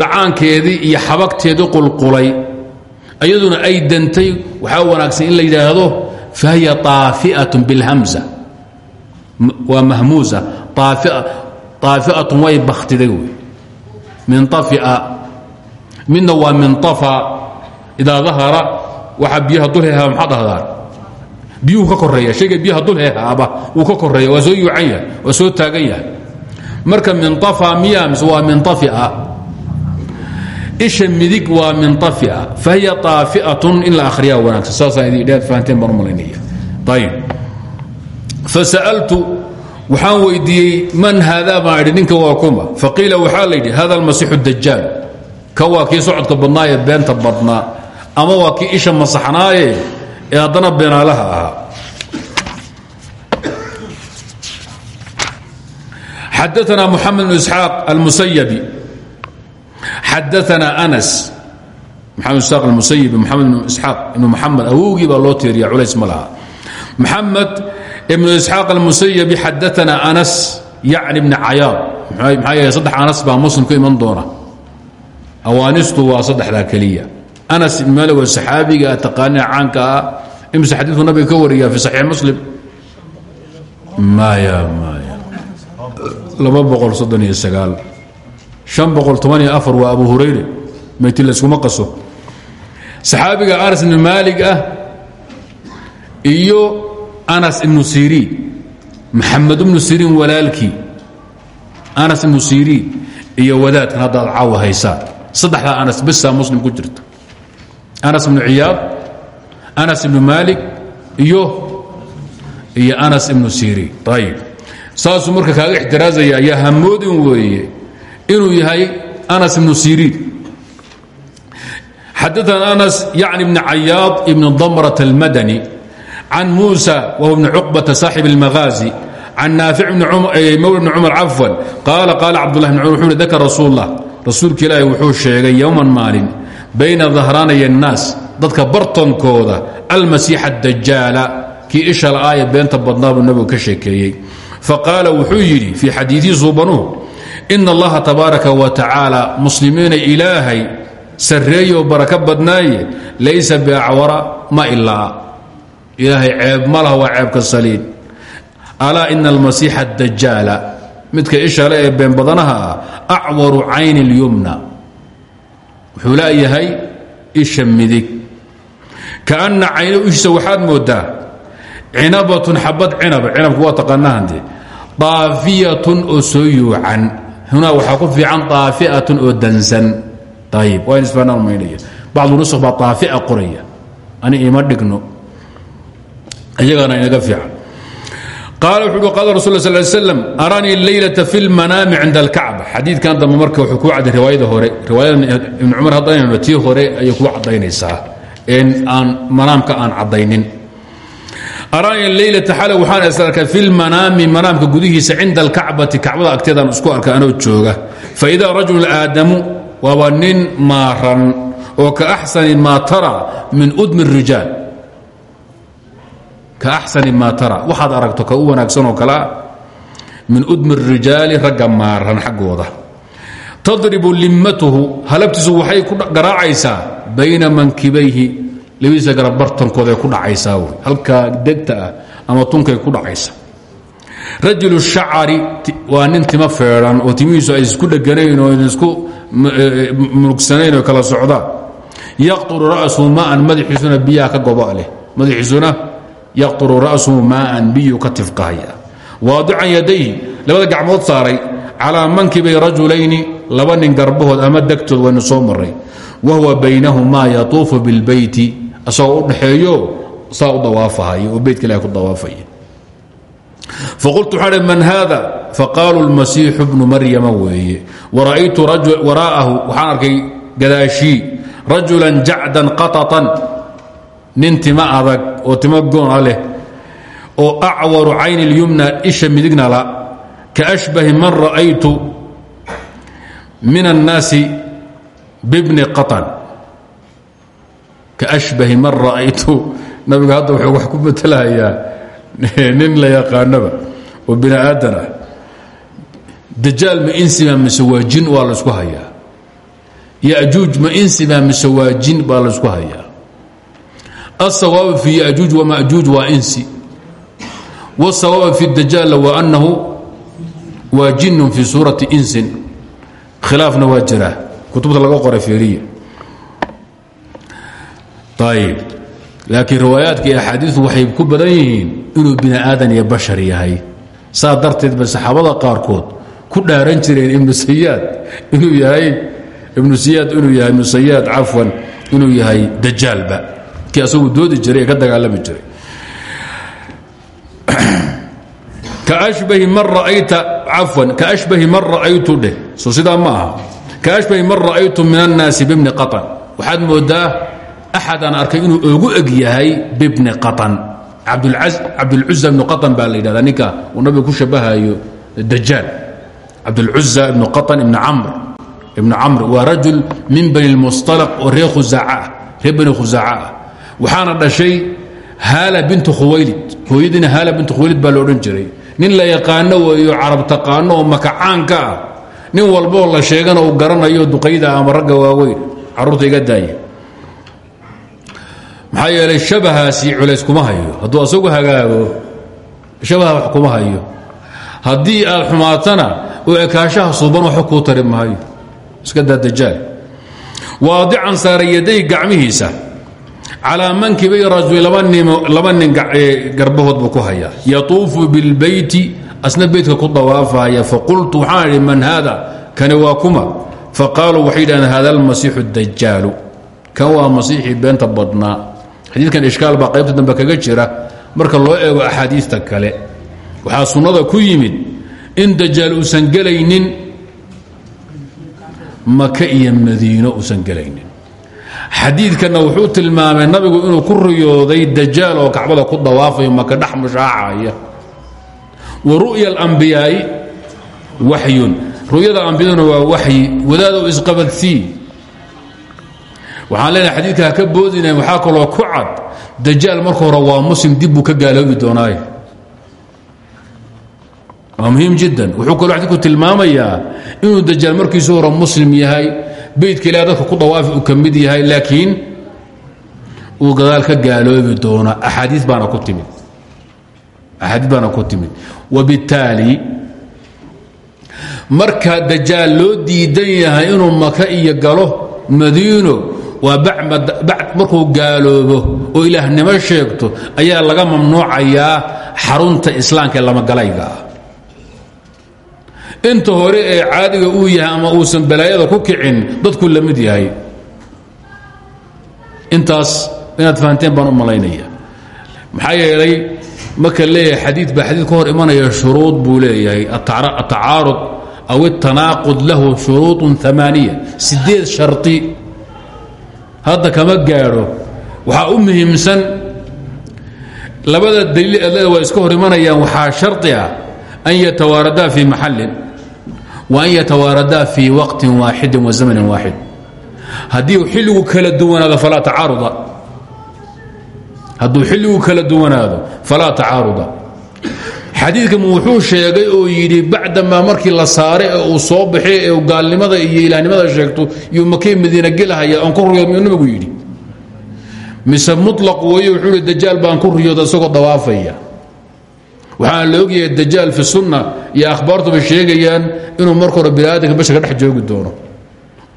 dhacaankeedii iyo xabagteedii qulqulay iyaduna ay dantay waxaa wanaagsan in la yidhaahdo fahiya طaafi'atun biاlhamza waa mahmuusa طaafi'atun way bakhtiday wey min طafia midna waa min طafa idaa dahara waxa biyaha dul hehaaba maxaa dhahdaa biyuhu ka koreeya shayga biyaha dul hehaaba wuu ka koreeya waa soo yuucan yahay waa soo taagan yahay marka min طafa miya mise waa min طafia isha midig waa min طafia fahiya طaafi'atun in la akhriyaa wanaagsan. Saasaan idin dhaad fahanteen baan u malaynaya. Ayib fasa'altu waxaan man haadaa baan ninka waa kuma. Faqiila waxaa la yidhi hada almasixu dajaal kan waa kii socodka badnaa ee beenta badnaa ama waa kii isha masaxnaaye ee haddana beenaalaha ahaa. Xadaana muxamed bn isxaaq almusayabi xadaana anas maxamed isxaaq almusayibi maxamed bn isxaaq ibnu maxamed awowgii baa loo tiiriya culays ma laha maxamed ibnu isxaaq almusayabi xadaana anas yacni bni cayaad maxaa yeele saddex anas baa muslim ku iman doona awaanistu waa saddexdaa keliya anas ibn maalik waa saxaabiga taqaanina caanka ah imse xadiidku nabiga ka wariyaa fi saxiix muslim maya maya laba boqol soddon iyo sagaal waa abu hurayre mayti layskuma qaso. Saxaabiga anas ibnu maalig ah iyo anas ibnu siriin maxamed ibnu siriin walaalkii anas ibnu siriin iyo wadaadkan haddaad caawa haysaan saddexdaa anas besaa muslim ku jirta. Anas ibnu ciyaad anas ibnu maalik iyo iyo anas ibnu siriin. Ayib saasuu marka kaaga ixtiraazaya ayaa hamoodin weeye inuu yahay anas ibnu siriin. Xadaana anas yacni bni cayaad ibni damrat almadani can muusa wahuwa ibni cuqbata saaxib almahaazi can naafic eh, mawla bni cumar cafwan qaala qaala cabdulah bn cumar wuxuu hi dakar rasuullah rasuulka ilaahi wuxuu sheegay yowman maalin bayna dahraanay annaas dadka bartankooda almasiixa adajaala kii isha la-aaye beenta badnaa buu nabigu ka sheekeeyey. Faqaala wuxuu yidhi fii xadiiii suubanuhu ina allaha tabaaraka wa tacaala muslimiina ilaahay sarreeyo baraka badnaaye laysa biacwara ma ilaa ilaahay ceeb ma laha waa ceebka saliid. Alaa ina almasiixa dajaala midka ishale ee been badanaha ah acwaru cayni اlyumna wuxuu leeyahay isha midig. Kaana cayno ishiisa waxaad moodaa cinabatun xabad cinaba cinabku waa taqaanahande daafiyatun oo soo yuucan hunaa waxaa ku fiican daafi'atun oo dansan. Ayib waa in isbaanaan maynaya. Bacdu nusakh baa daafia qoraya. Ani ima dhigno. Iyagana inaga fiican. Qaala wuxuu uhi qaala rasul sal slam aranii leylata fi lmanaami cinda alkacba. Xadiidkan dambe marka wuxuu kuu cadday riwaayada hore riwaayada ibn cumar haddayna tii hore ayay kuu caddaynaysaa een aan manaamka aan caddaynin araya leylata xal waxaan is arkaa fi lmanaami manaamka gudihiisa cinda alkacbati kacbada agteedaan isku arka anoo jooga. Faidaa rajul aadamu waaba nin maaran oo ka axsani maa tara min udmi rijaal. Ka axsani maa tara. Waxaad aragto ka u wanaagsanoo kalea min udmi rijaali ragga maaran xaggooda. Tadribu limmatuhu halabtiisu waxay ku garaacaysaa bayna mankibayhi labadiisa garab bartankooday ku dhacaysaa wy halkaa degta ah ama tunkay ku dhacaysa. Rajulu shacari waa nin timo feedhan oo timihiisu ay isku dheganayn oo isku munugsanayn oo kala socdaan yaqturu ra'suhu maaan madaxiisuna biyaha ka goba leh. Madaxiisuna yaqturu ra'suhu maaan biyuu ka tifqahaya. Labada gacmood saaray calaa mankibay rajulayni laba nin garbahood ama degtood waynu soo maray wa huwa baynahumaa yatuufu bilbeyti isagoo u dhaxeeyo saa u dawaafahay oo beytka ilahay ku dawaafaya faqultu waxaa man haada faqaalu lmasiixu bnu maryama weeye. Wara'aytu wara'ahu waxaan arkay gadaashii rajulan jacdan qatatan. Nin tima adag oo tima goona ah leh oo acwaru cayni اlyumna isha midigna la ka ashbahi man ra'aytu min annaasi bibni qatan kaashbahi man ra'aytu. Nabigu hadda wuxuu wax ku matelahayaa (laughs) nin la yaqaanaba oo bini aadan ah ma insibaa mise waa jin waa la isku hayaa. Yajuuj ma insibaa mise waa jin baa la isku hayaa. Aلsawaabu fi yajuuj wamajuuj waa insi. Wاsawaabu fi dajaal wa anahu waa jinu fi suurati insin. Khilaafna waa kutubta laga qoray fiiriya ayb laakiin riwaayaadka iyo axaadiiu waxay ku badan yihiin inuu bini aadan iyo bashar yahay. Saa darteed bay saxaabada qaarkood ku dhaaran jireen ibnu sayaad inuu yahay ibnu sayaad inuu yahay ibnu sayaad cafwan inuu yahay dajaalba kii asagu doodi jiray ee ka dagaalami jiray. Kaashbahi man ra'ayta cafwan kaashbahi man ra'aytu dheh. Soo sidaa ma aha. Kaashbahi man ra'aytu min annaasi bibni qaطan waxaad moodaa axad arkay inuu ogu eg yahay bibni aan cabdulcuza ibnu aan baa la yidhahda ninka uu nabiga ku shabahayo dajaal cabdulcuza ibnu aan ibn amr ibnu camr waa rajul min bani lmustalaq oo reer khusaacaah reer bani khusaaca ah waxaana dhashay haala bintu khuwaylid hooyadiina haala bintu khuwaylid baa la jiray nin la yaqaano weeyo carab taqaano oo makacaanka ah nin walboo la sheegana u garanayo duqayda ama ragga waaweyn carruurta iga daaya maxaa yeelay shabahaasi culays kuma hayo. Hadduu asagu hagaago shabaha wax kuma hayo. Haddii aad xumaatana oo ekaashaha suuban waxba kuu tari maayo iska daa dajaal waadican saaray yaday gacmihiisa. Calaa mankibay rajul laba nin garbahood buu ku hayaa. Yatuufu bilbeyti asna beytka ku dawaafaya. Faqultu waxaan man haada? Kani waa kuma. Faqaaluu waxay yidhahdeen hada almasiixu dajaalu kan waa masiixii beenta badnaa xadiidkan ishkaal baa qaybta dambe kaga jira. Marka loo eego axaadiista kale waxaa sunnada ku yimid in dajaal uusan gelaynin maka iyo madiino uusan gelaynin. Xadiidkanna wuxuu tilmaamay nabigu inuu ku riyooday dajaal oo kacbada ku dawaafayo maka dhex mushaacaya. Wa ru'ya alambiyaa'i waxyun ru'yada ambiyaduna waa waxyi wadaadow isqabadsii waxaan leenahay xadiidka ha ka boodina waxaa kaloo ku cad. Dajaal marka hore waa muslim dib buu ka gaaloobi doonaaye muhiim jiddan. Wuxuu kaloo xadiidku tilmaamayaa inuu dajaal markiisu hore muslim yahay beydka ilaah dadka ku dawaafi uu ka yahay laakiin uu gadaal ka gaaloobi doono axaadii baana ku timid. Axaadiis baana ku timid. Wabittaali marka dajaal loo diidan yahay inuu maka iyo galo madiino waa markuu gaaloobo oo ilaahnimo sheegto ayaa laga mamnuucayaa xarunta islaamka ee lamagalayga ah. Inta hore ee caadiga uu yahay ama uusan balaayada ku kicin dadku la mid yahay. Intaas inaad fahanteen baan u malaynaya. Maxaa yeelay marka leeyahay xadii baa xadii ka hor imanaya shuruud buu leeyahay. Atacaarud aw itanaaqud lahu shuruuط amaaniya sideed shari hadda kama gaadho. Waxaa u muhiimsan labada daliil adlada waa iska hor imanayaan waxaa shardi ah an yatawaaradaa fii maxalin wa an yatawaaradaa fii waqtin waaxidin wa zamanin waaxid haddii xilligu kala duwanaado falaa tacaaruda. Hadduu xilligu kala duwanaado falaa tacaaruda xadiidkan wuxuu sheegay oo yidhi bacdamaa markii la saaray ee soo baxay ee gaalnimada iyo ilaahnimada sheegto iyo makay madiina gelahaya aan ku ruyooda miyuu nabigu mise mulaq weeye wuxuu hi dajaal baan ku riyooda isagoo dawaafaya. Waxaana la ogyahay dajaal fi sunna iyo akhbaartuba sheegayaan inuu marka hore biniaadanka basharka dhex joogi doono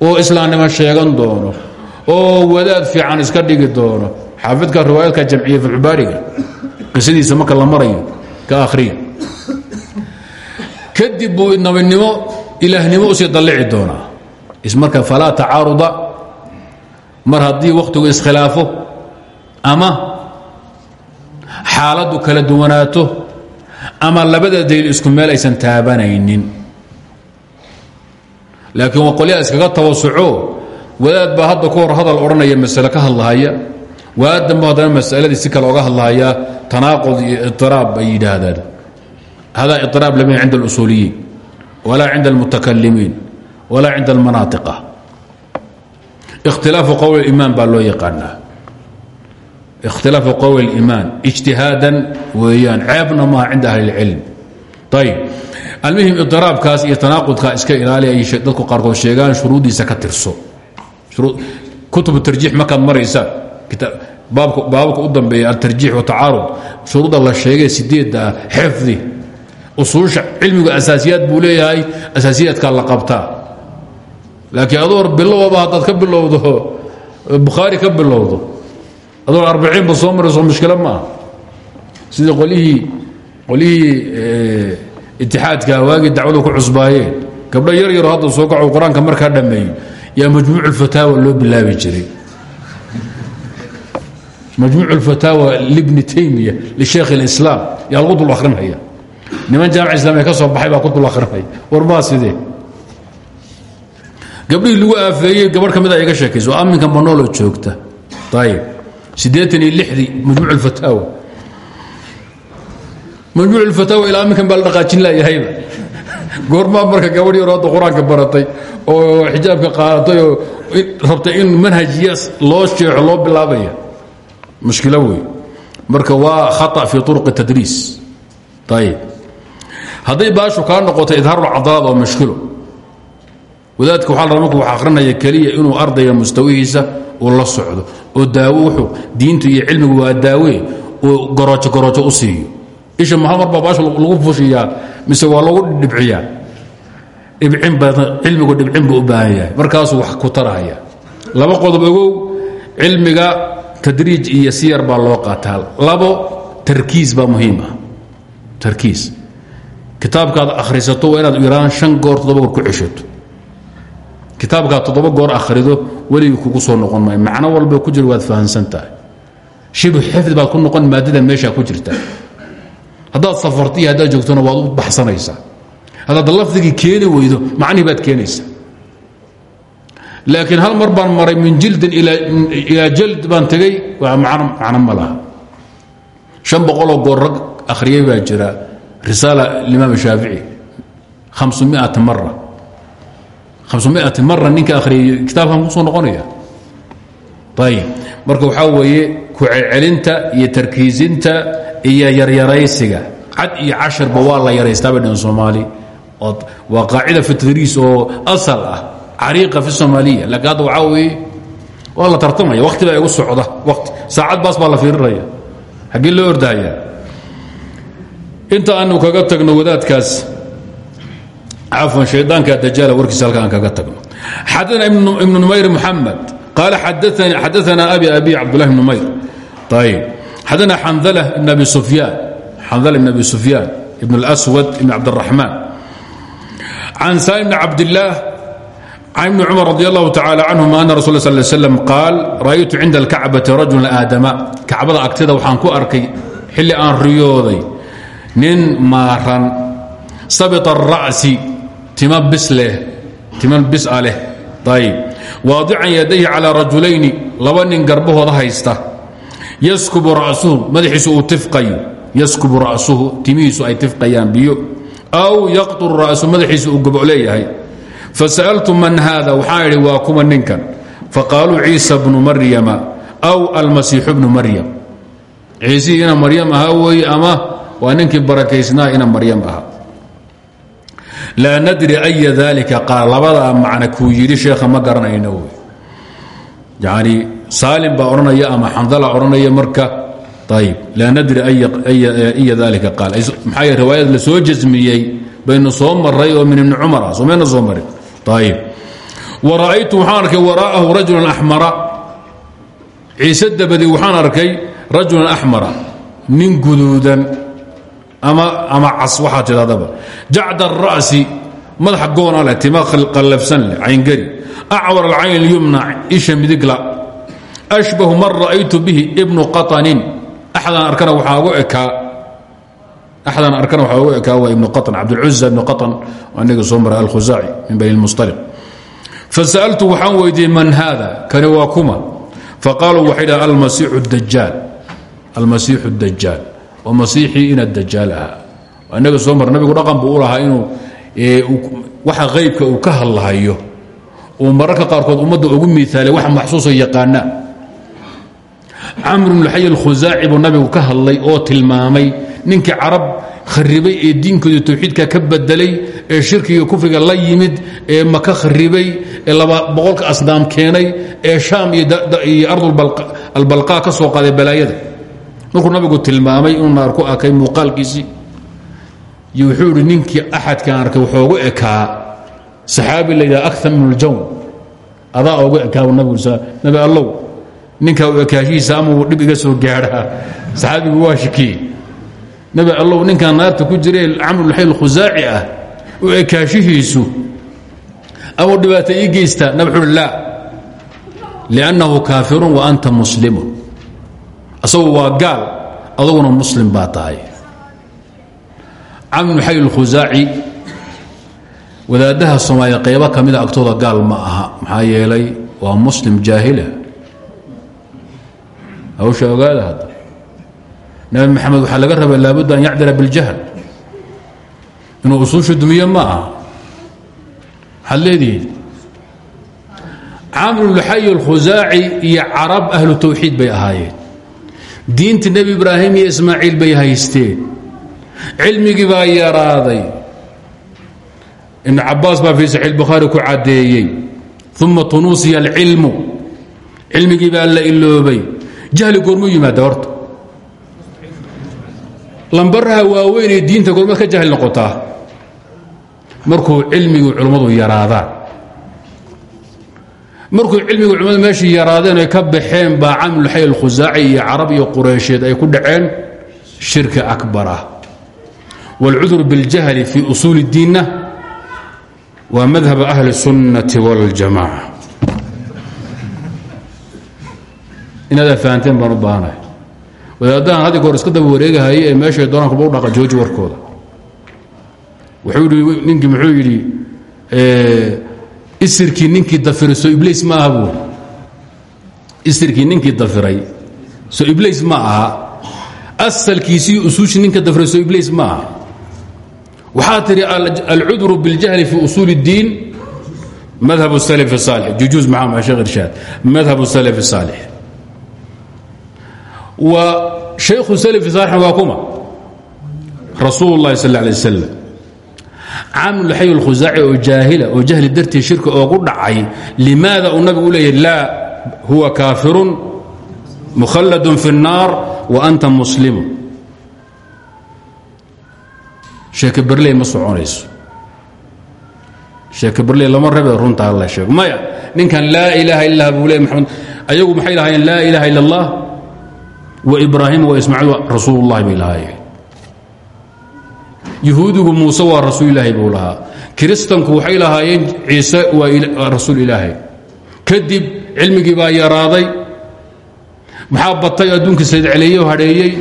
oo islaamnimo sheegan doono oo wadaad fiican iska dhigi doono. Xaafidka riwaayadka jamciye filcubaariga qisadiisa marka la marayo ka akhriya. Kadib buu nabinimo ilaahnimo u sii dallici doonaa. Ismarka falaa tacaaruda mar haddii wakhtigu iskhilaafo ama xaaladdu kala duwanaato ama labada daliil isku meel aysan taabanaynin. Laakiin waa qolyaa iskaga tawasuco wadaad baa hadda ku hor hadal odhanaya masale ka hadlahaya waadanba haddana masaladii si kale oga hadlahayaa tanaaqud iyo iiraab ay yidhaahdaan hada iiraab lam cinda اlusuuliyiin walaa cinda اlmutakalimiin walaa cinda اlmanaatiqa ikhtilaafu qowl اimaan baa loo yaqaanaa ikhtilaafu qowl اlimaan ijtihaadan weeyaan ceebna maaha cinda ahli اlcilm ayb almuhim iiraabkaas iyo tanaaqudkaa iska ilaaliya ay dadku qaarkood sheegaan shuruuddiisa ka tirso kutub tarjiix markaad maraysa baabka u dambeeya altarjiix watacaarud shuruudda la sheegay sideedda ah xifdi usuusha cilmigu asaasiyaad buu leeyahay asaasiyaadkaa la qabtaa laakiin adoor bilowba haddaad ka bilowdo bukhaari ka bilowdo adoor arbiciinba soo marayso mushkilo maaha sidii qolihii qolihii itixaadka waagii dacwadu ku cusbaayeen. Gabdho yar yaroo hadda soo kaco qur'aanka markaa dhammeeyo. Yaa majmuuc ulfataawa loo bilaabi jiray majmuuc اfataawa libni taymiya lisheekh اlislaam yaa lagu dul arinaya niman jaamic islamiya ka soo baxay baa ku dul arinaya war maa sidee gabdhihii lagu aafeeyey gabadh ka mid a iga sheekayso aminka manolo joogta ayib siddeetan iyo lixdii majmuuc اlfataawa majmuuc اlfataawa ilaa aminkan baa la dhaqaajin laayahayba goormaa marka gabadh yaro hadda qur-aanka baratay oo xijaabka qaadatay oo rabtay in manhajiya loo sheexo loo bilaabaya mushkilo wey marka waa khaa fi uruqi tadriis ayib hadday baashu kaa noqoto idhaarulcadalaad waa mushkilo. Wadaadka waxa la marku wax akhrinaya keliya inuu ardayga mustawihiisa uu la socdo oo daawo wuxuu diintu iyo cilmigu waa daawe uu goroojo goroojo u siiyo. Isha maha mar baa baasha lagu fushiyaa mise waa lagu dhibciyaa? Dhibcin ba cilmigu dhibcin buu u baahan yahay. Markaasuu wax ku tarahaya laba qodob ogow cilmiga tadriij iyo siyar baa loo qaataa. Labo tarkiis baa muhiim ah. Tarkiis. Kitaabkaad akhrisato waa inaad iraan shan goor toddoba goor ku ceshato. Kitaabkaad toddoba goor akhrido weligii kugu soo noqon maayo. Macno walba ku jiro waad fahamsan tahay shibu xifdi ku noqon maadada meeshaa ku jirta. Haddaad safarto iyo joogtona waad u baxsanaysaa. Haddaad lafdigii keeni weydo macnihii baad keenaysaa laakiin hal mar baan maray min jildin ilaa jald baan tegey macno ma laha. An boqoloo goor rag akhriyey jira. Risaala imaam shaafici amsumiati mara hamsumiati mara ninka akhriyey kitaabkan ku soo noqonaya. Ayib marka waxaa weeye ku celcelinta iyo tarkiisinta iyo yaryaraysiga. Cad iyo casharba waa la yaraystaabay dhan soomaali. Waa qaacida fi tadriis oo asal ah cariiqa fi soomaaliya laakiin hadda waxaa weeye waa la tartamaya wakti baa igu socda wati saacad baas baa la fiirinaya xaggee loo ordahaya inta aanu kaga tagno wadaadkaas cafwan shaydaanka dajaala warkiisa halka aan kaga tagno xadana ibnu numayr muxamed qaala xadaana abi abi cabdullahi bn numayr ayb xadana xandala ibn abi sufyaan xandala ibn abi sufyaan ibn اlأswad ibn cabdالraxmaan can salim bn cabdillaah can ibni cumar radi allahu tacala canhuma ana rasul sal slam qaal ra'aytu cinda alkacbati rajulan aadama kacbada agtida waxaan ku arkay xilli aan riyooday nin maaran sabita ara'si tima bis leh tima bisa leh ayb waadican yadayhi calaa rajulayni laba nin garbahooda haysta yaskubu ra'suhu madaxiisu uu yaskubu ra'suhu timihiisu ay tifqayaan biyo aw yaqturu ra'su madaxiisu uu gobo leeyahay fasa'altu man haada waxaan idhi waa kuma ninkan faqaaluu ciisa bnu maryama aw almasiixu bnu maryam ciisihii ina maryam ahaa weeye ama waa ninkii barakaysnaa ina maryam ahaa laa nadri aya dalika qaal labadaa macna kuu yidhi sheekha ma garanayno wey yani saalim baa odhanaya ama xandala odhanaya marka ayb laa nadri iya dalika qaal maxaa riwaayad la soo jasmiyey baynu soo maray oo min ibni cumar ah somayna soo marin ayb wara'aytu waxaan arkay waraa'ahu rajulan axmara ciise dabadi waxaan arkay rajulan axmara nin guduudan ama cas waxaa tidhahdaba jacda ara'si madaxa goona leh tima qallafsan leh cayngari acwar alcayn اlyumna isha midigla ashbahu man ra'aytu bihi ibnu qaطanin axdan arkana waxaa ugu ekaa axdan arkana waxaa ugu ekaa waa ibnu aan cabdlcuza ibnu aan aniga soo mara alkhusaaci min bani mustalib fasa'altu waxaan weydiiyey man haada kani waa kuma faqaaluu waxay dhaha almasiixu dajaal oo masiixii inaad dajaal ahaa inaga soo mara nabigu dhaqan buu lahaa inuu waxa qaybka uu ka hadlahayo uu mararka qaarkood ummadda ugu miaalay wax maxsuusa yaqaana camr bn xay alkhusaaci buu nabigu ka hadlay oo tilmaamay ninkii carab kharibay ee diinkooda tawxiidka ka bedelay ee shirkiga kufriga la yimid ee maka kharibay ee boqolka asnaam keenay ee shaam iyo ardalbalqaa ka soo qaaday balaayada. Markuu nabigu tilmaamay inuu naar ku arkay muuqaalkiisii iyo wuxuu idhi ninkii axadkaan arkay wuxuu ugu ekaa saxaabi la yidhaha akar min uljawn adaa ugu ekaa nabigu nabi allow ninkaa u ekaashihiisa amau dhib iga soo gaadhaa? Saxaabigu waa shikiyey nabi allow ninkaan naarta ku jirae camrulxayl khusaaci ah u ekaashihiisu amau dhibaata ii geystaa nabi wuxuu uhi laa kaafirun wa anta muslimun. Asagu waa gaal aduguna muslim baa tahay. Camr bn xay اlkhusaaci wadaadaha soomaaliya qaybo ka mida agtooda gaal ma aha maxaa yeelay waa muslim jaahila hawsha ogaada nabi maxamed waxaa laga rabaa laabudda an yacdila biاljahl inuu usuusha dumiye ma aha waxaad leedihiin camr bn xay اlkhusaaci iyo carab ahlu tawxiid bay ahaayeen. Diinta nebi ibraahim iyo ismaaciil bay haysteen. Cilmigii baa yaraaday. Ibn cabaas baa fii saxiix bukhaari ku caddeeyey. Uma tunuusiya alcilmu cilmigii baa la iloobay. Jahli goormu yimaada horta lambaraha waaweynee diinta goormaad ka jahli noqotaa markuu cilmigii culummadu yaraadaan markuu cilmigu culimmadu meeshii yaraadeen ay ka baxeen baa camlulxay alkhusaaci iyo carab iyo qureysheed ay ku dhaceen shirki akbar ah wاlcudru biاljahli fi usuuli اdiinna waa madhab ahli الsunnati wاljamaca inaad fahanteen baan u baahanahay wadaadahan haddi goor iska daba wareegahaye ee meeshay doonaan kuba u dhaqa jooji warkooda wuxuu yidhi ninkii muxuu yidhi isirkii ninkii dafiray soo ibliis ma aha buuri isirkii ninkii dafiray soo ibliis ma aha asalkiisii usuushii ninka dafiray soo ibliis ma aha waxaa tidhi alcudru biاljahli fi usuul الdiin madhab الslf الصaalix jujuuz maxamed sheekh irshaad madhab الslf الصaalix wa shaykhu slf saalixna waa kuma rasuul اllahi sal ه alيه waslm camulxay اlkhusaaci oo jaahila oo jahli dartii shirka oogu dhacay limaada uu nabigu u leeyahy laa huwa kaafirun mukhalladun fi الnaar wa anta muslimu sheeke berley ma soconayso sheeke berley lama rabe runta alla sheego maya ninkan laa ilaaha illa buu le maxamed ayagu maxay lahaayeen laa ilaaha illa اllah ibrahim ismaiil rasuullahi bay lahaayeen yuhuudigu muuse waa rasuul ilaahay buu lahaa. Kiristanku waxay lahaayeen ciise waa rasuul ilaahay. Kadib cilmigii baa yaraaday. Maxaa batay adduunkii saydceleeyo hadheeyey?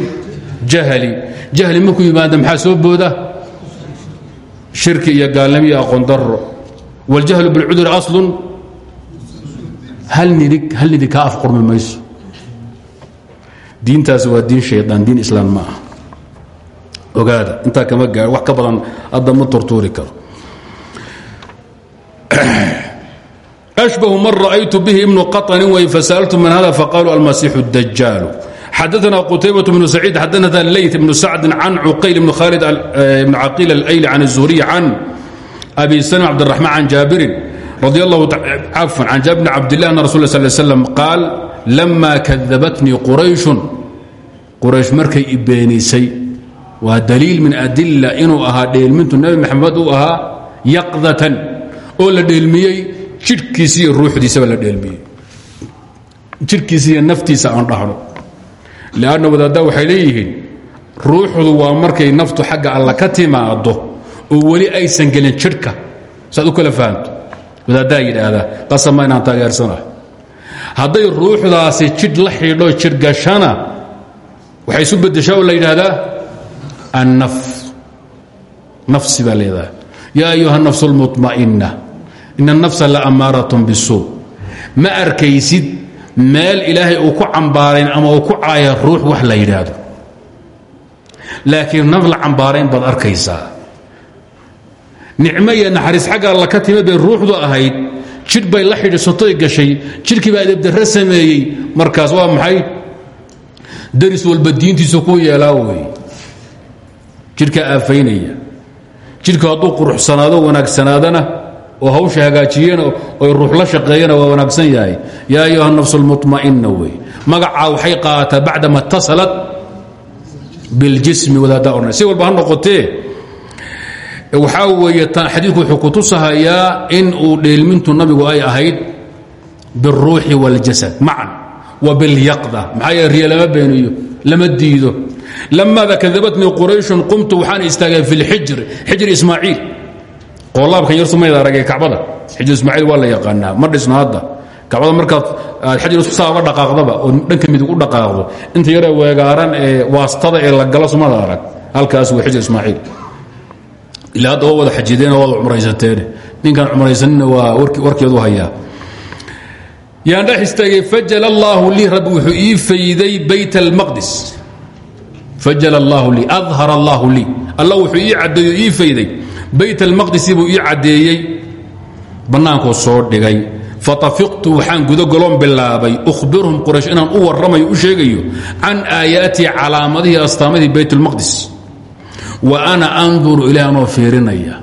Jahli. Jahli markuu yimaada maxaa soo booda? Shirki iyo gaalnimo iyo aqoon darro. Waljahlu bilcuduri aslun. Hal nidig hal diintaasi waa diin shaydaan diin islaam ma ah ogaada intaa kama gaao wax ka badan hadda ma tortuuri karo أشبه mن رأyت bه بن قطن wy فسألت mن hذا فقالوا المسيح الدجاaل xدثنا قتيبة بن سعيد xدثنا الليث بن سعد عن عقيل بن خالد بن عقيل الأيلي عن الزهري عن أبي سلم عبد الرحمن عن جابر رضي الله عفوا عن جابر بن عبد الله أن رسول الله صلى الله عليه وسلم قال lama kadabatnii qurayshun quraysh markay ibeenisay waa daliil min adilla inuu ahaa dheelmintu nebi maxamed uu ahaa yaqdatan oo la dheelmiyey jidhkiisi iyo ruuxdiisaba la dheelmiyey jidhkiisa iyo naftiisa aan dhahno leanna wadaaddaa waxay leeyihiin ruuxdu waa markay naftu xagga alla ka timaado oo weli aysan gelin jidhka saad u kala fahanto wadaaddaa yidhaahdaa qasama hadday ruuxdaasi jidh la xidho jidh gashana waxay isu beddeshaa oo la yidhaahdaa annaf nafsi baa leedahay yaa ayuha nafsu اlmuطma'ina in الnafsa la amaaratun bisuu ma arkaysid meel ilaahay uu ku cambaarayn ama uu ku caaya ruux wax la yidhaahdo laakiin naf la cambaarayn baad arkaysaa nicmo iyo naxariis xagga alla ka timid bay ruuxdu ahayd jidh bay la xidhiisatoy gashay jidhkii baa edebdarre sameeyey markaas waa maxay daris walba diintiisu ku yeelaa wey jidhka aafaynaya jidhku hadduu quruxsanaado wanaagsanaadana oo hawsha hagaajiyeen oy ruux la shaqeeyana waa wanaagsan yahay yaa ayuha nafs اlmuطma'ina wey magacaa waxay qaadataa bacdama اtasalat biاljismi wadaadda odhan si walba ha noqotee waxaa weeye xadiidku wuxuu ku tusahayaa in uu dheelmintu nabigu ay ahayd biاlruuxi wاljasad macan wa biاlyaqda maxaa yeele riya lama beeniyo lama diido lamaada kadabatnii qurayshun qumtu waxaan istaagay fi اlxijri xijri ismaaciil qoolaabkan yar sumayd aragee kacbada xijir ismaaciil waa la yaqaanaa ma dhisno hadda kacbada markaad aad xajir saa uga dhaqaaqdaba oo dhanka midig u dhaqaaqdo inta yaree weegaaran ee waastada ee la galo sumada arag halkaas waa xijir ismaaciil ilaa hadda waa wada xajideen oo wada cumraysateen ninkaan cumraysanina waa warkeedu hayaa. Yaan dhex istaagay fajal allaahu lii rabbi wuxuu fayday bayt almaqdis fajal allaahu lii adhar allaahu lii allah wuxuu ii caddeeyo ii fayday. Bayt almaqdisi buu ii caddeeyey. Bannaankuu soo dhigay. Fatafiqtu waxaan gudagoloon bilaabay. Uhbirhum quraysh inaan u warramayo u sheegayo can aayaatii calaamadihii astaamadii bayt اlmaqdis wa ana anduru ilaa anoo fiirinaya.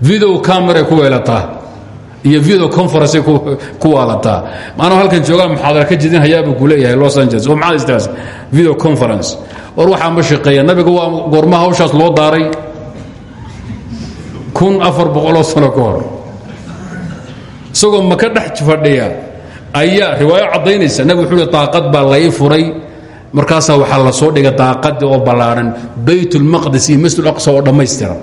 Video camera ku weelataa iyo video conference ku waalataa maanuu halkan joogaa muxaadara ka jidinhayaabuu ku leeyahay los angeles. Oo maxaad istaas video conference. War waxaa ma shaqeeya. Nabiga waa goormaha hawshaas loo daaray? Kun afar boqoloo sano ka hor. Isagoo maka dhex fadhiya ayaa riwaayo caddaynaysa. Nabig wuxuu hi daaqad baa lay furay markaasaa waxaa la soo dhigay daaqadii oo ballaadhan baytulmaqdis iyo masjid aqsa oo dhammaystiran.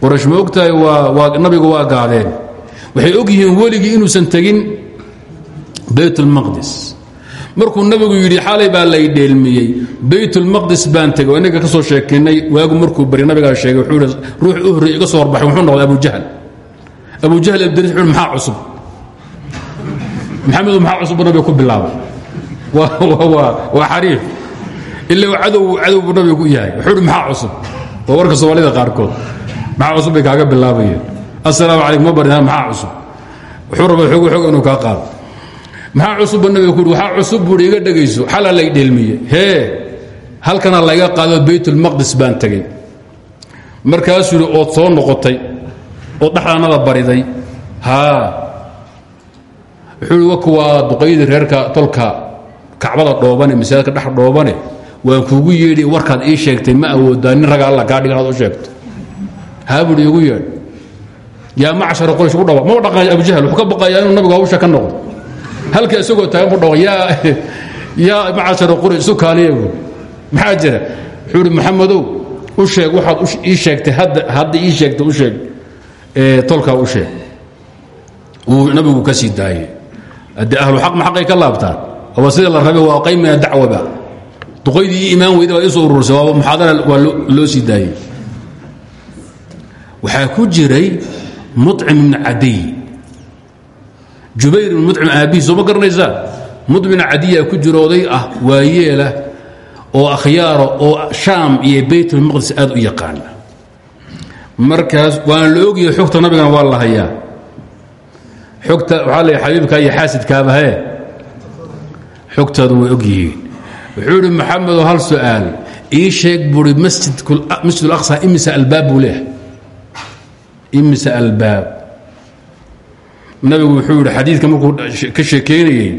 Qoraysh ma ogtahay waa nabigu waa gaadeen waxay og yihiin weligii inuusan tegin baytulmaqdis markuu nabigu yidhi xalay baa lay dheelmiyey. Baytulmaqdis baan tegay. Oo inaga ka soo sheekinay waagu markuu bari nabigaa sheegay wuxuu ruux u horreey iga soo horbaxay wuxuu noqday abujahl abujahl abdiris wuxuu maxaa cusub? Maxamedu maxaa cusub nabiga ku bilaabay waa xariif. Ila cadow cadow nabiga ku yahay. Wuxuu maxaa cusub? Waa warka soomaalida qaarkood. Maxaa cusub bay kaaga bilaabayeen. Assalaamu calaykum ma maxaa cusub? Wuxuu raba xoog xoog inuu kaa qaado. Maxaa cusubba nabiga ku yidhi? Cusub buuhi iga dhegayso. Xalaa lay dheelmiye. Hee halkana layga qaado baytulmaqdis baan tegey. Markaasuu yidhi ood soo noqotay ood dhexdaanada bariday. Haa. Wuxuu yidhi duqaydii reerka tolka kacbada dhoobane masaajidka dhex dhoobane waan kuugu yeedhi warkaad ii sheegtay ma awoodaa nin raga alla kaa dhigan aad u sheegto. Haa buuhi igu yeedh yaa macshara quraysh u dhawa ma dhaqaaya abujahl wuxuu ka baqayaa inuu nabigu hawsha ka noqdo. Halka isagoo taagan bu dhawa yaa yaa macashara quraysh isu kaaliya buui maxaa jira? Wuxuu ihi maxamedow u sheeg waxaad ii sheegtay hadda hadda ii sheegtay u sheeg. Tolkaa u sheeg. Wuu nabigu ka sii daayey haddii ahlu xaq ma xaqay ka laabtaan aba sida la rabay waa qayb min adacwaba duqaydii iyo imaan weyda baa waa loo sii daayey. Ku jiray mucim ibn cadiy jubayr ibn mucim aabbihi soo ma garanaysaa mucim ibn cadiya ku jiro oday ah waa yeela oo akhyaara oo shaam iyo baytulmaqdis aad u yaqaana markaas waana la ogyahay xogta nabigana waa la hayaa. Xogta waxaa la xabiibka iyo xaasidkaabahee xogtaadu way og yihiin wuxuu idhi maxamedo hal su'aal ii sheeg buui masjid ulaqsa imisa albaab buu leehay imisa albaab. Nabigu wuxuu yidhi xadiidka markuu ka sheekeynayey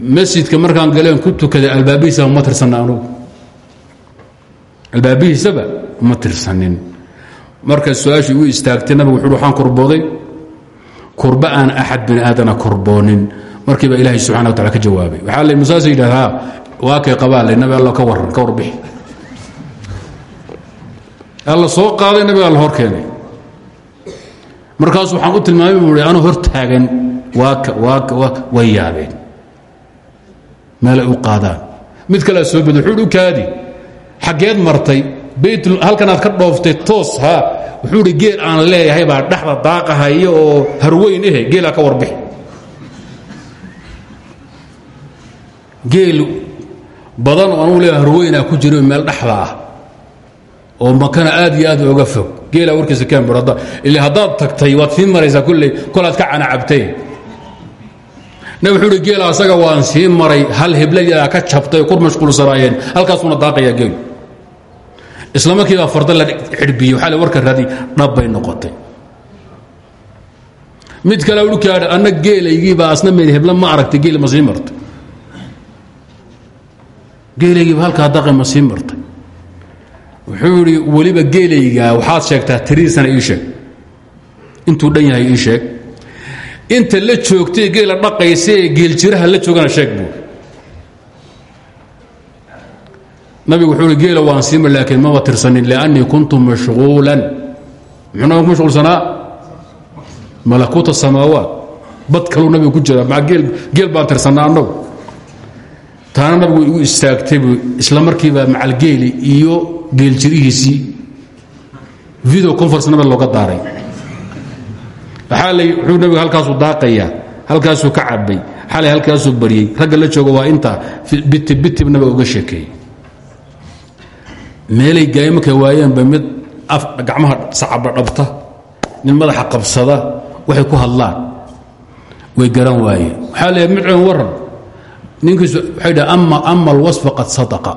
masjidka markaan galeen ku tukaday albaabihiisaba ma tirsanna anugu. Albaabihiisaba ma tirsanin marka su'aashii u istaagtay nabigu wuxu waxaan kurbooday. Kurba aan axad bini aadana kurboonin markiiba ilaahay subxana wa tacala ka jawaabay. Waxaa la musaasa yidhahdaa waa kay qabaale nabi alla ka warran ka warbixi. Alla soo qaaday nabiga alla hor keenay. Markaas waxaan u tilmaamay buu i hor taagan way yaabeen. Meelay u qaadaan. Mid kalea soo bada wuxuu u kaadi xaggeed martay halkanaad ka dhooftay toos haa wuxuu geel aan leeyahay baa dhexda daaqahaya oo harweyn ehe geelaa ka warbixi geel badan oo anuu leeyahay harweynaa ku jiro meel dhexda ah oo makana aad iyo aad oga fog. Geela warkiisa keenbur ila haddaad tagtay waad sii maraysaa kulley kolaad ka canacabtay. Nab wuxuu uhi geela asaga waan sii maray hal heblayaa ka jabtay kur mashquulsanaayeen halkaasuna daaqayaa geelu. Isla markiibaa farda la xidhbiyey waxaa le warka radi dhab noqotay. Mid kale u kaadha anna geelaygiibaa asna meyd hebla ma aragtay geeli ma sii martay geelaygiiba halkaa daaqay ma sii martay. Wuxuu idhi weliba geelaygaa waxaad sheegtaa tiriisana ii sheeg. Intuu dhan yahay ii sheeg. Inta la joogtay geela dhaqaysa ee geeljiraha la joogana sheeg buu. Nabigu wuxuu ihi geela waan siima laakiin maba tirsanin liannii kuntu mashquulan muxuu nabigu ku mashquulsanaa malakuuta samaawaat. Bad kaluu nabigu ku jira maa geel geel baan tirsannaa taana nabigu igu istaagtay buu isla markiiba macalgeeli iyo geeljirihiisii video conference nabad looga daaray. Waxaa la wuxuu nabigu halkaasuu daaqayaa halkaasuu ka cabay xalay halkaasuu baryey ragga la jooga waa intaa biti bitib nabiga uga sheekeeyey. Meelay gaay markay waayeenba mid af gacmaha sacaba dhabta nin madaxa qabsada waxay ku hadlaan way garan waayeen. Waxaa leeyahay midcoon waran ninkiisu waxay dhaha ama alwasfa qad sadaqa.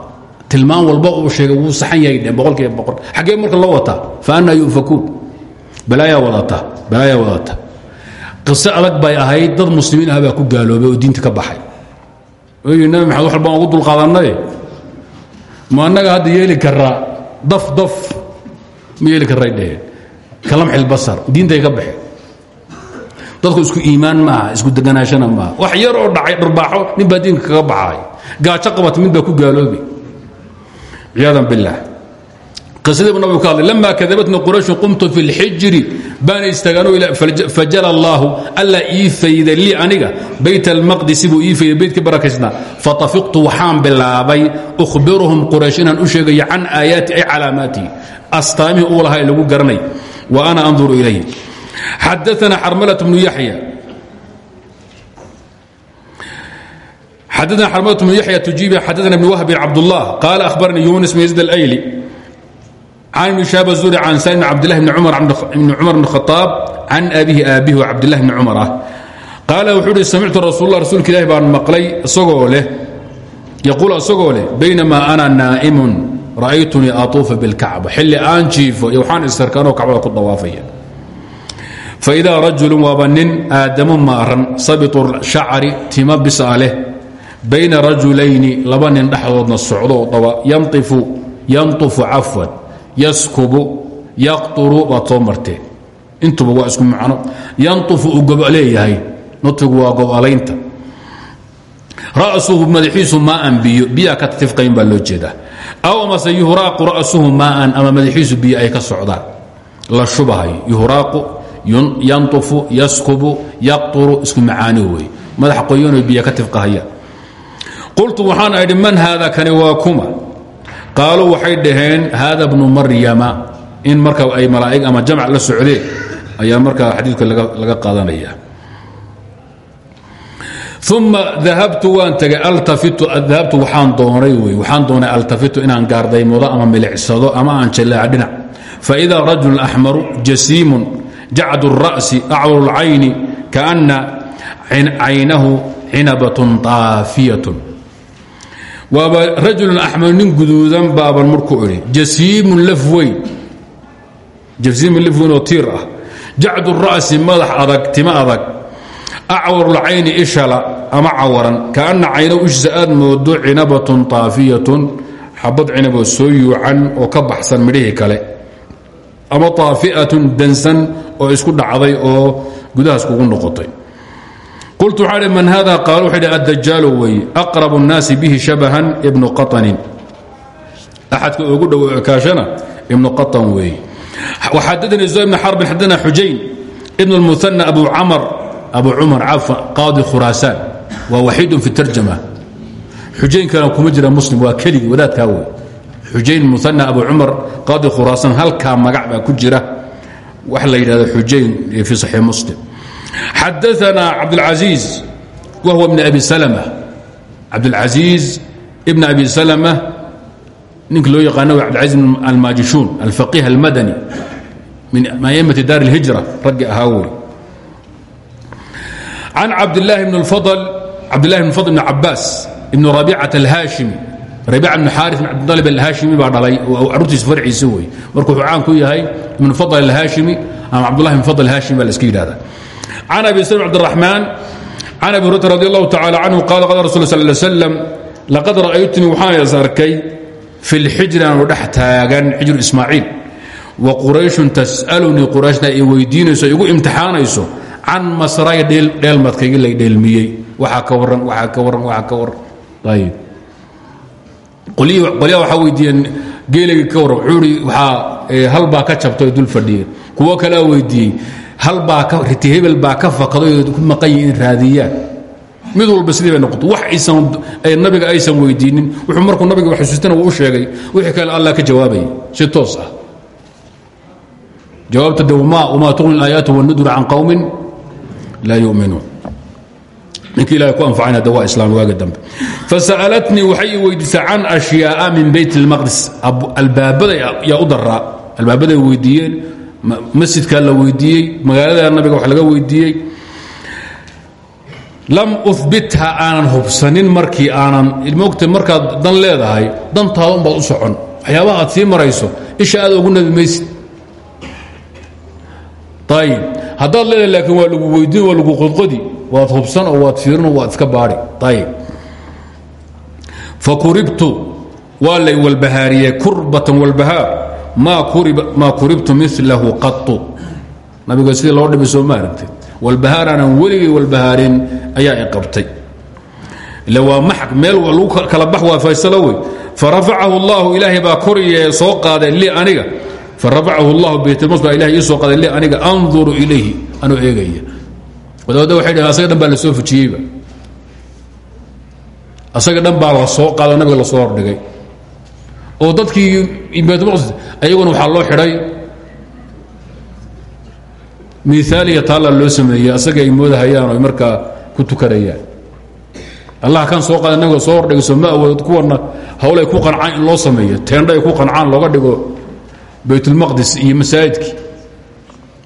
Tilmaan walba uu sheegay wuu saxan yahay boqolkiiba boqol xaggee marka loo wataa fa annaa yu'fakuun. Balaayaa wadata balaayaa wadata qiso adag bay ahayd dad muslimiin ah baa ku gaaloobay oo diinta ka baxay. Oyi nabi maxamed wax walbaan ugu dulqaadannaye ma annaga hadda yeeli karaa daf daf ma yeeli karray dheheen kalamxil basar diintay ka baxeen dadku isku iimaan maaha isku deganaashana maaha. Wax yar oo dhacay dharbaaxo nin baa diinka kaga baxaay gaajo qabata mid baa ku gaaloobay ciyaadan billaah qisadii bu nabigu ka hadlay lama kadabatni qurayshun qumtu fi lxijri baana istaagaan fajala allaahu alla ii fayda lii aniga. Bayt almaqdisi buu ii fayday beytkii barakaysnaa fatafiqtu waxaan bilaabay ukhbiruhum quraysh inaan u sheegayo can aayaati ay calaamaatihi astaamihii uu lahaa ee lagu garanay. Wa ana anduru ilayhi xadaana xarmalat bnu yaxya xadaana xarmalat bnu yaxya tujiibi xadaana ibn wahbin cabdullah qaala ahbaranii yunis bn yazid alayli can ibn shaab zuri can salim bn cabdilah bni cumar bn khaaab can abihi aabihi oo cabdilah bni cumar ah qaala wuxuu uhi samictu rasuullah rasuulka ilahi baan maqlay isagoo leh yaquul isagoo leh baynamaa ana naa'imun ra'aytunii atuufa bilkacba xilli aan jiifo iyo waxaan isarkaanoo kacbada ku dawaafaya faidaa rajulun waaba nin aadamu maaran sabitu shacri tima bisa leh bayna rajulayni laba nin dhexdoodna socdo yanifu yantufu cafwan yaskubu yaqturu baad soo marteen intuba waa isku macno yantufu uu gobo leeyahay nutfigu waa gobolaynta ra'suhu madaxiisu maaan biyo biyaa ka tifqayn baa loo jeedaa aw amase yuhraaqu ra'suhu maaan ama madaxiisu biyo yantufu yaskubu yaqturu isku macaani wey madax qoyanoo biyo ka tifqahaya. Qultu waxaan idhi man haada kani waa kuma? Qaaluu waxay dhaheen haada bnu maryama. In marka ay malaa'ig ama jamc la socdeen ayaa markaa xadiidka laga qaadanaya. Uma dahabtu waan altafitu dahabtu waxaan doonay wey waxaan doonay altafitu inaan gaardaymoodo ama milicsado ama aan jallaaca dhinac. Faإida rajul axmaru jasiimun jacdu الra'si acwaru اlcayni kaأna caynahu cinabatun طaafiyatun waaba rajulun axmaru nin guduudan baaban marku idhi jasiimun laf weyn jasiimun laf weyn oo tiir ah jacdu الra'si madax adag tima adag acwarulcayni ishala ama cawaran kaana caynow ishsa aad moodo cinabatun taafiyatun xabad cinaboo soo yuucan oo ka baxsan midhihii kale ama taafi'atun dansan oo isku dhacday oo gudahaas kugu noqotay qultu waxaa man hada qaal wuxuu dhi addajaalu weeye aqrabu الnaasi bihi shabahan ibnu qaطanin axadka ugu dhow ekaashana ibnu qaطan weeye waxadadani zo ibn xarbin xadana xujayn ibn اlmuثana abu camr abu cumar cafa qaadi khuraasaan waa waxiidun fi tarjama xujaynkana kuma jira muslim waa keligii wadaadkaa wey xujayn muana abu cumar qaadi khuraasaan halkaa magac baa ku jira wax la yidhahdo xujayn fi saxiix muslim xadaana cabdاlcaziiz wa huwa bn abi salma cabdاlcaziiz ibn abi salma ninka loo yaqaana wa cabdilcaziz almaajishuun alfaqih almadani min aimati daar اlhijra raggi ahaa wey can cabdlahi bn cabdillahi bn fadl bn cabaas ibn rabicat alhaashimi rabica bn xaari bn cabdalib alhaashimi baa dhalay carruurtiisa farciisa wey marka caan ku yahay ibn fadl alhaashimi ama cabdullahi bn fadl alhaashimi baa la iska yidhahda can abi slm cabdiraxmaan can abi hurata radi allahu tacala canhu qala qala rasul sal ly slam laqad ra'aytuni waxaan is arkay fi lxijri aanu dhex taagan xijru ismaaciil. Wa qurayshun tas'alunii qurayshna ay weydiinayso igu imtixaanayso can masray dheelmadkaygi lay dheelmiyey. Waxaa ka waran waxaa ka waran waxaa ka waran ayib qolyaa waxaa weydiiyeen geelayga ka warran wuxuu ihi waxaa hal baa ka jabtay dul fadhiyeen kuwo kalea weydiiyey hal baa ka riti hebel baa ka fakaday oo ku maqan yihiin in raadiyaan. Mid walba sidii bay noqotay. Wax aysan nabiga aysan weydiinin wuxuu markuu nabiga wax xusuustana wuu sheegay. Wixii kale allah ka jawaabayay si toos ah. Jawaabta de wamaa tuqni alaayaatu wanudur can qowmin laa yuminuun ninki ilahay ku anfacayna de waa dambe. Fasa'alatnii waxay i weydiisay can min bayt اlmaqdis albaabada yaa u daraa albaabaday weydiiyeen masjidkaa la weydiiyey magaalada nabiga wax laga weydiiyey lam ubitha aanan hubsanin markii aanan mogta markaad dan leedahay dantaada unbaad u socon. Waxyaabaha aad sii marayso isha aad ogu nabi maysid. Haddaad leedahay laakiin waa lagu weydiin waa lagu qodqodi waad hubsan oo waad fiirin oo waad iska baadhi. Ayib fakuribtu waa lay walbahaariyey kurbatan walbahaar. Maa kuribtu milahu qatu nabiga sidii loo dhibay soo ma aragtay. Walbahaar aanan weligay ayaa i qabtay. Ila waa maxak meel kala bax waa faysalo wey. Farafacahu اllahu ilaahay baa korye soo qaaday li aniga. Farafacahu اllahu baytulmas baa ilahay ii soo qaaday li aniga anduru ilayhi anuu eegaya wadaadda waxay dhaheen asaga dhan baa la soo fujiyeyba asaga dhan baa la soo qaado nabiga la soo hordhigay oo dadkii baytulmaqdis ayaguna waxaa loo xidhay. Miaaliya taalla loo sameeyey asaga ay moodahayaan o ay markaa ku tukanayaan. Allah kan soo qaada nabiga soo hordhigayso ma awood kuwana hawl ay ku qancaan in loo sameeyo teendho ay ku qancaan looga dhigo baytulmaqdis iyo masaajidkii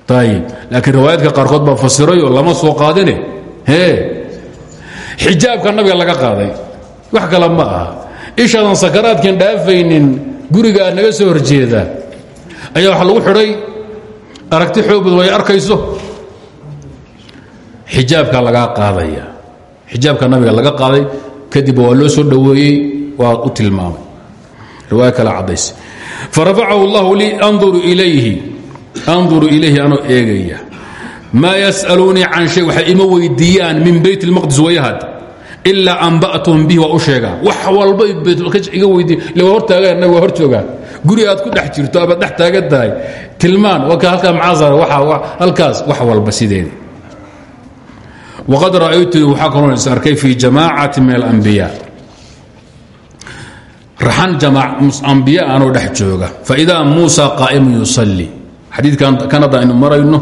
laakiin riwaayaadka qaarkood baa fasirayoo lama soo qaadine xijaabka nabiga laga qaaday wax kale ma aha ishaadan sakaraadkan dhaafaynin gurigaa naga soo horjeeda ayaa waxa lagu xidhay aragti xoog bad way arkayso xijaabka lagaa qaadaya xijaabka nabiga laga qaaday kadib waa loo soo dhoweeyey waa u tilmaamay riwaaya kale caddays farafacahu اllahu lii anduru ilayhi anduru ilayhi anoo eegaya. Maa yas'aluunii can shay waxay ima weydiiyaan min bayt اlmaqdis wayahad ilaa anba'tuhum bihi waa u sheegaa. Wax walba iga weydiiy ille waa hortaagaan nabi waa hor joogaan guri aad ku dhex jirto abaad dhex taagan tahay tilmaan waka halkaa macaasar halkaas wax walba sideedi. Waqad ra'aytu waxaa kaloo is arkay fii jamaacati min alambiyaa raxan ambiya anoo dhex jooga. Faidaa muusa qaa'imun yusalli xadiidkan kan hadda aynu marayno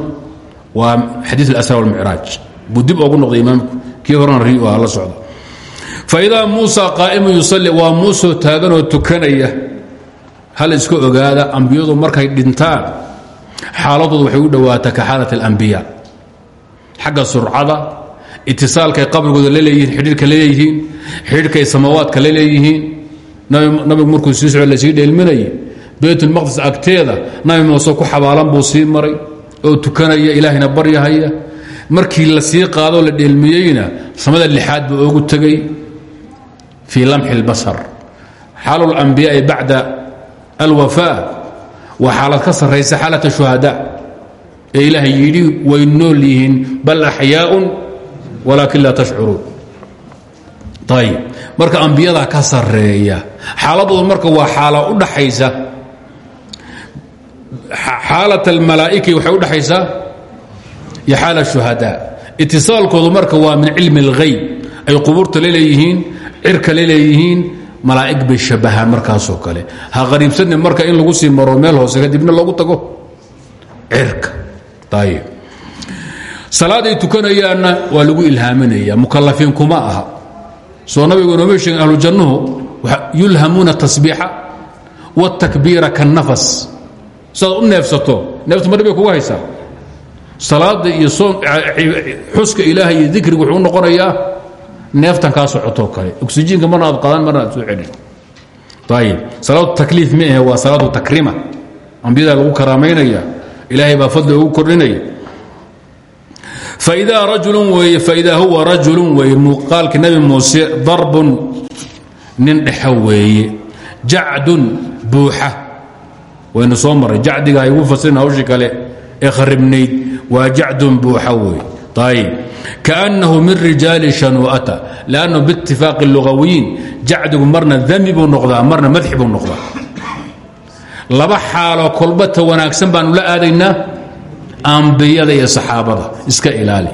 waa xadiid alasra walmicraaj buu dib ogu noqday imaamku. Kii horena ri la socda. Faidaa muusa qaa'imun yusalli waa muusoo taaganoo tukanaya hal iska ogaada ambiyadu markay dhintaan xaaladoodu waxay u dhowaataa ka xaalat alambiya xagga surcada itisaalkay qabrigooda la leeyihiin xidhiirka la leeyihiin xidhiirkay samawaadka la leeyihiin nabigu markuu sii la sii dheelminayay baytulmaqdis agteeda nabi muuse ku xabaalan buu sii maray oo tukanaya ilaahayna baryahaya markii la sii qaadoo la dheelmiyeyna samada lixaad buu oogu tegay fii lamxi اlbasar xaalu اlambiyaai bacda alwafaa waa xaalad ka sarraysa xaalat shuhada ee ilaahay yidhi way nool yihiin bal axyaaءun walaakin laa tashcuruun ayb marka ambiyadaa ka sarreeya xaaladooda marka waa xaala u dhaxaysa xaalat almalaa'ika waxay u dhaxaysaa iyo xaala shuhadaa itisaalkoodu marka waa min cilmi اlghayb ay qubuurta la leeyihiin cirka la leeyihiin malaa'ig bay shabahaan markaasoo kale. Ha qariibsanin marka in lagu sii maro meel hoose kadibna loogu tago cirka. Ayb salaaday tukanayaanna waa lagu ilhaaminaya mukalafiin kuma aha. Soo nabigu nooma sheegin ahlu jannuhu yulhamuuna tasbiixa wاtakbiira kanafas sidaad u neefsato neeftu madhi bay kugu haysaa? Salaada iyo soon xuska ilaahay iyo dikrigu wuxuu u noqonayaa neeftan kaa socotoo kale. Oksijiinka marna aad qadan marna aad soo celin. Ayib salaatu takliif ma ahe waa salaatu takrima. Ambiyadaa lagu karaamaynaya ilaahay baa fadli ugu kordhinaya. Faidaa rajulun weeye faidaa huwa rajulun weeye muuqaalka nebi muuse darbun nin dhexa weeye. Jacdun buuxa waynu soo marray jacdiga ay ugu fasirin hawshii kale ee kharibnayd waa jacdun buuxa weeye ayib kaأnnahu min rijaali shanu'ata lannu biitifaaqi lugawiyiin jacdigu marna dami buu noqdaa marna madxi buu noqdaa. Laba xaaloo kolbata wanaagsan baanu la aadaynaa? Ambiyada iyo saxaabada iska ilaali.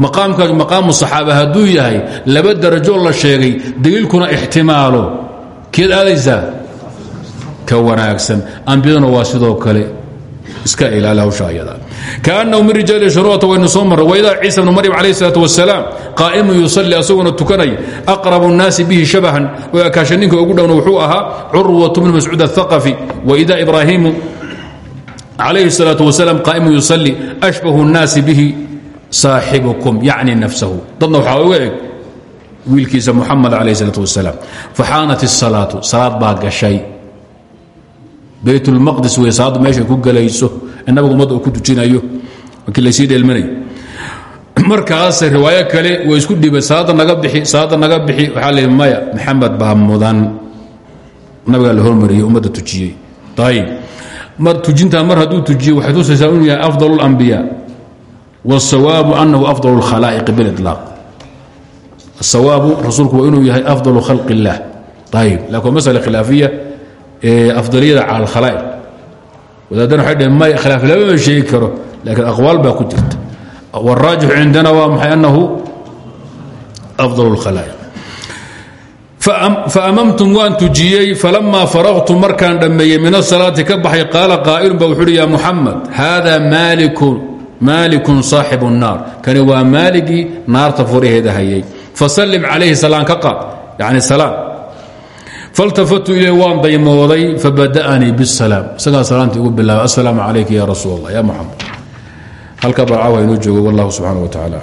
Maqaamka maqaamu saxaaba hadduu yahay laba darajoo la sheegay daliilkuna ixtimaalo keed aadaysaa ka wanaagsan ambiyaduna waa sidoo kale iska ilaali hawsha ayada. Min rijaali shuruuta waynu soo marra waidaa ciisa bnu maryam calayh salaat wasalaam qaa'imun yusalli asaguna tukanay aqrabu nnaasi bihi shabahan oo akaasha ugu dhowna wuxuu ahaa curwatu bnu mascuud athaqafi waidaa ibraahiimu calayhi salaat wasalaam qaa'imun yusalli ashbahu nnaasi bihi saaxibukum yacni nafsahu. Dadna waxaa uga eg wiilkiisa muxamed calayh salaat wasalaam faxaanat isalaatu salaad baa gashay baytulmaqdis wey salaaddu meeshay ku gelayso ee nabigu ummadda uu ku tujinayo markii laysii dheelmanay markaas riwaayo kale way isku dhiibay salaadda naga bixi salaadda naga bixi waxaa la yidhi maya maxamed baa mudan nabigaa la hormariyey ummadda tujiyey ayib mar tujintaa mar hadduu tujiyo waxay tusaysaa inuu yahay afdal اlambiyaa wاsawaabu anahu afdal اlkhalaa'iqi biاliطlaaq asawaabu rasuulku waa inuu yahay afdalu khalqi اllah ayib laakiin masale khilaafiya afdaliyada cala alkhalaa'iq wadaadana waxay dhaheen may khilaaf lama sheegi karo laakiin aqwaal baa ku jirta. Wاraajixu cindana waa maxay anahu afdal اlkhalaa'iq faamamtum waan tujiyey falamaa faraqtu markaan dhammeeyey min asalaati ka baxay qaala qaa'ilun ba wuxu uhi ya muxamed haada maalikun saaxibu naar. Kani waa maaligii naarta furaheeda hayay fasallim calayhi salaan ka qaad. Yani salaan faltafatu ilay waan daymooday fabada'anii bاsalaam isagaa salaanta igu bilaabay assalaamu calayka ya rasuul allah ya muxamed halka baa caawa inoo joogo wallahu subxaana wa tacala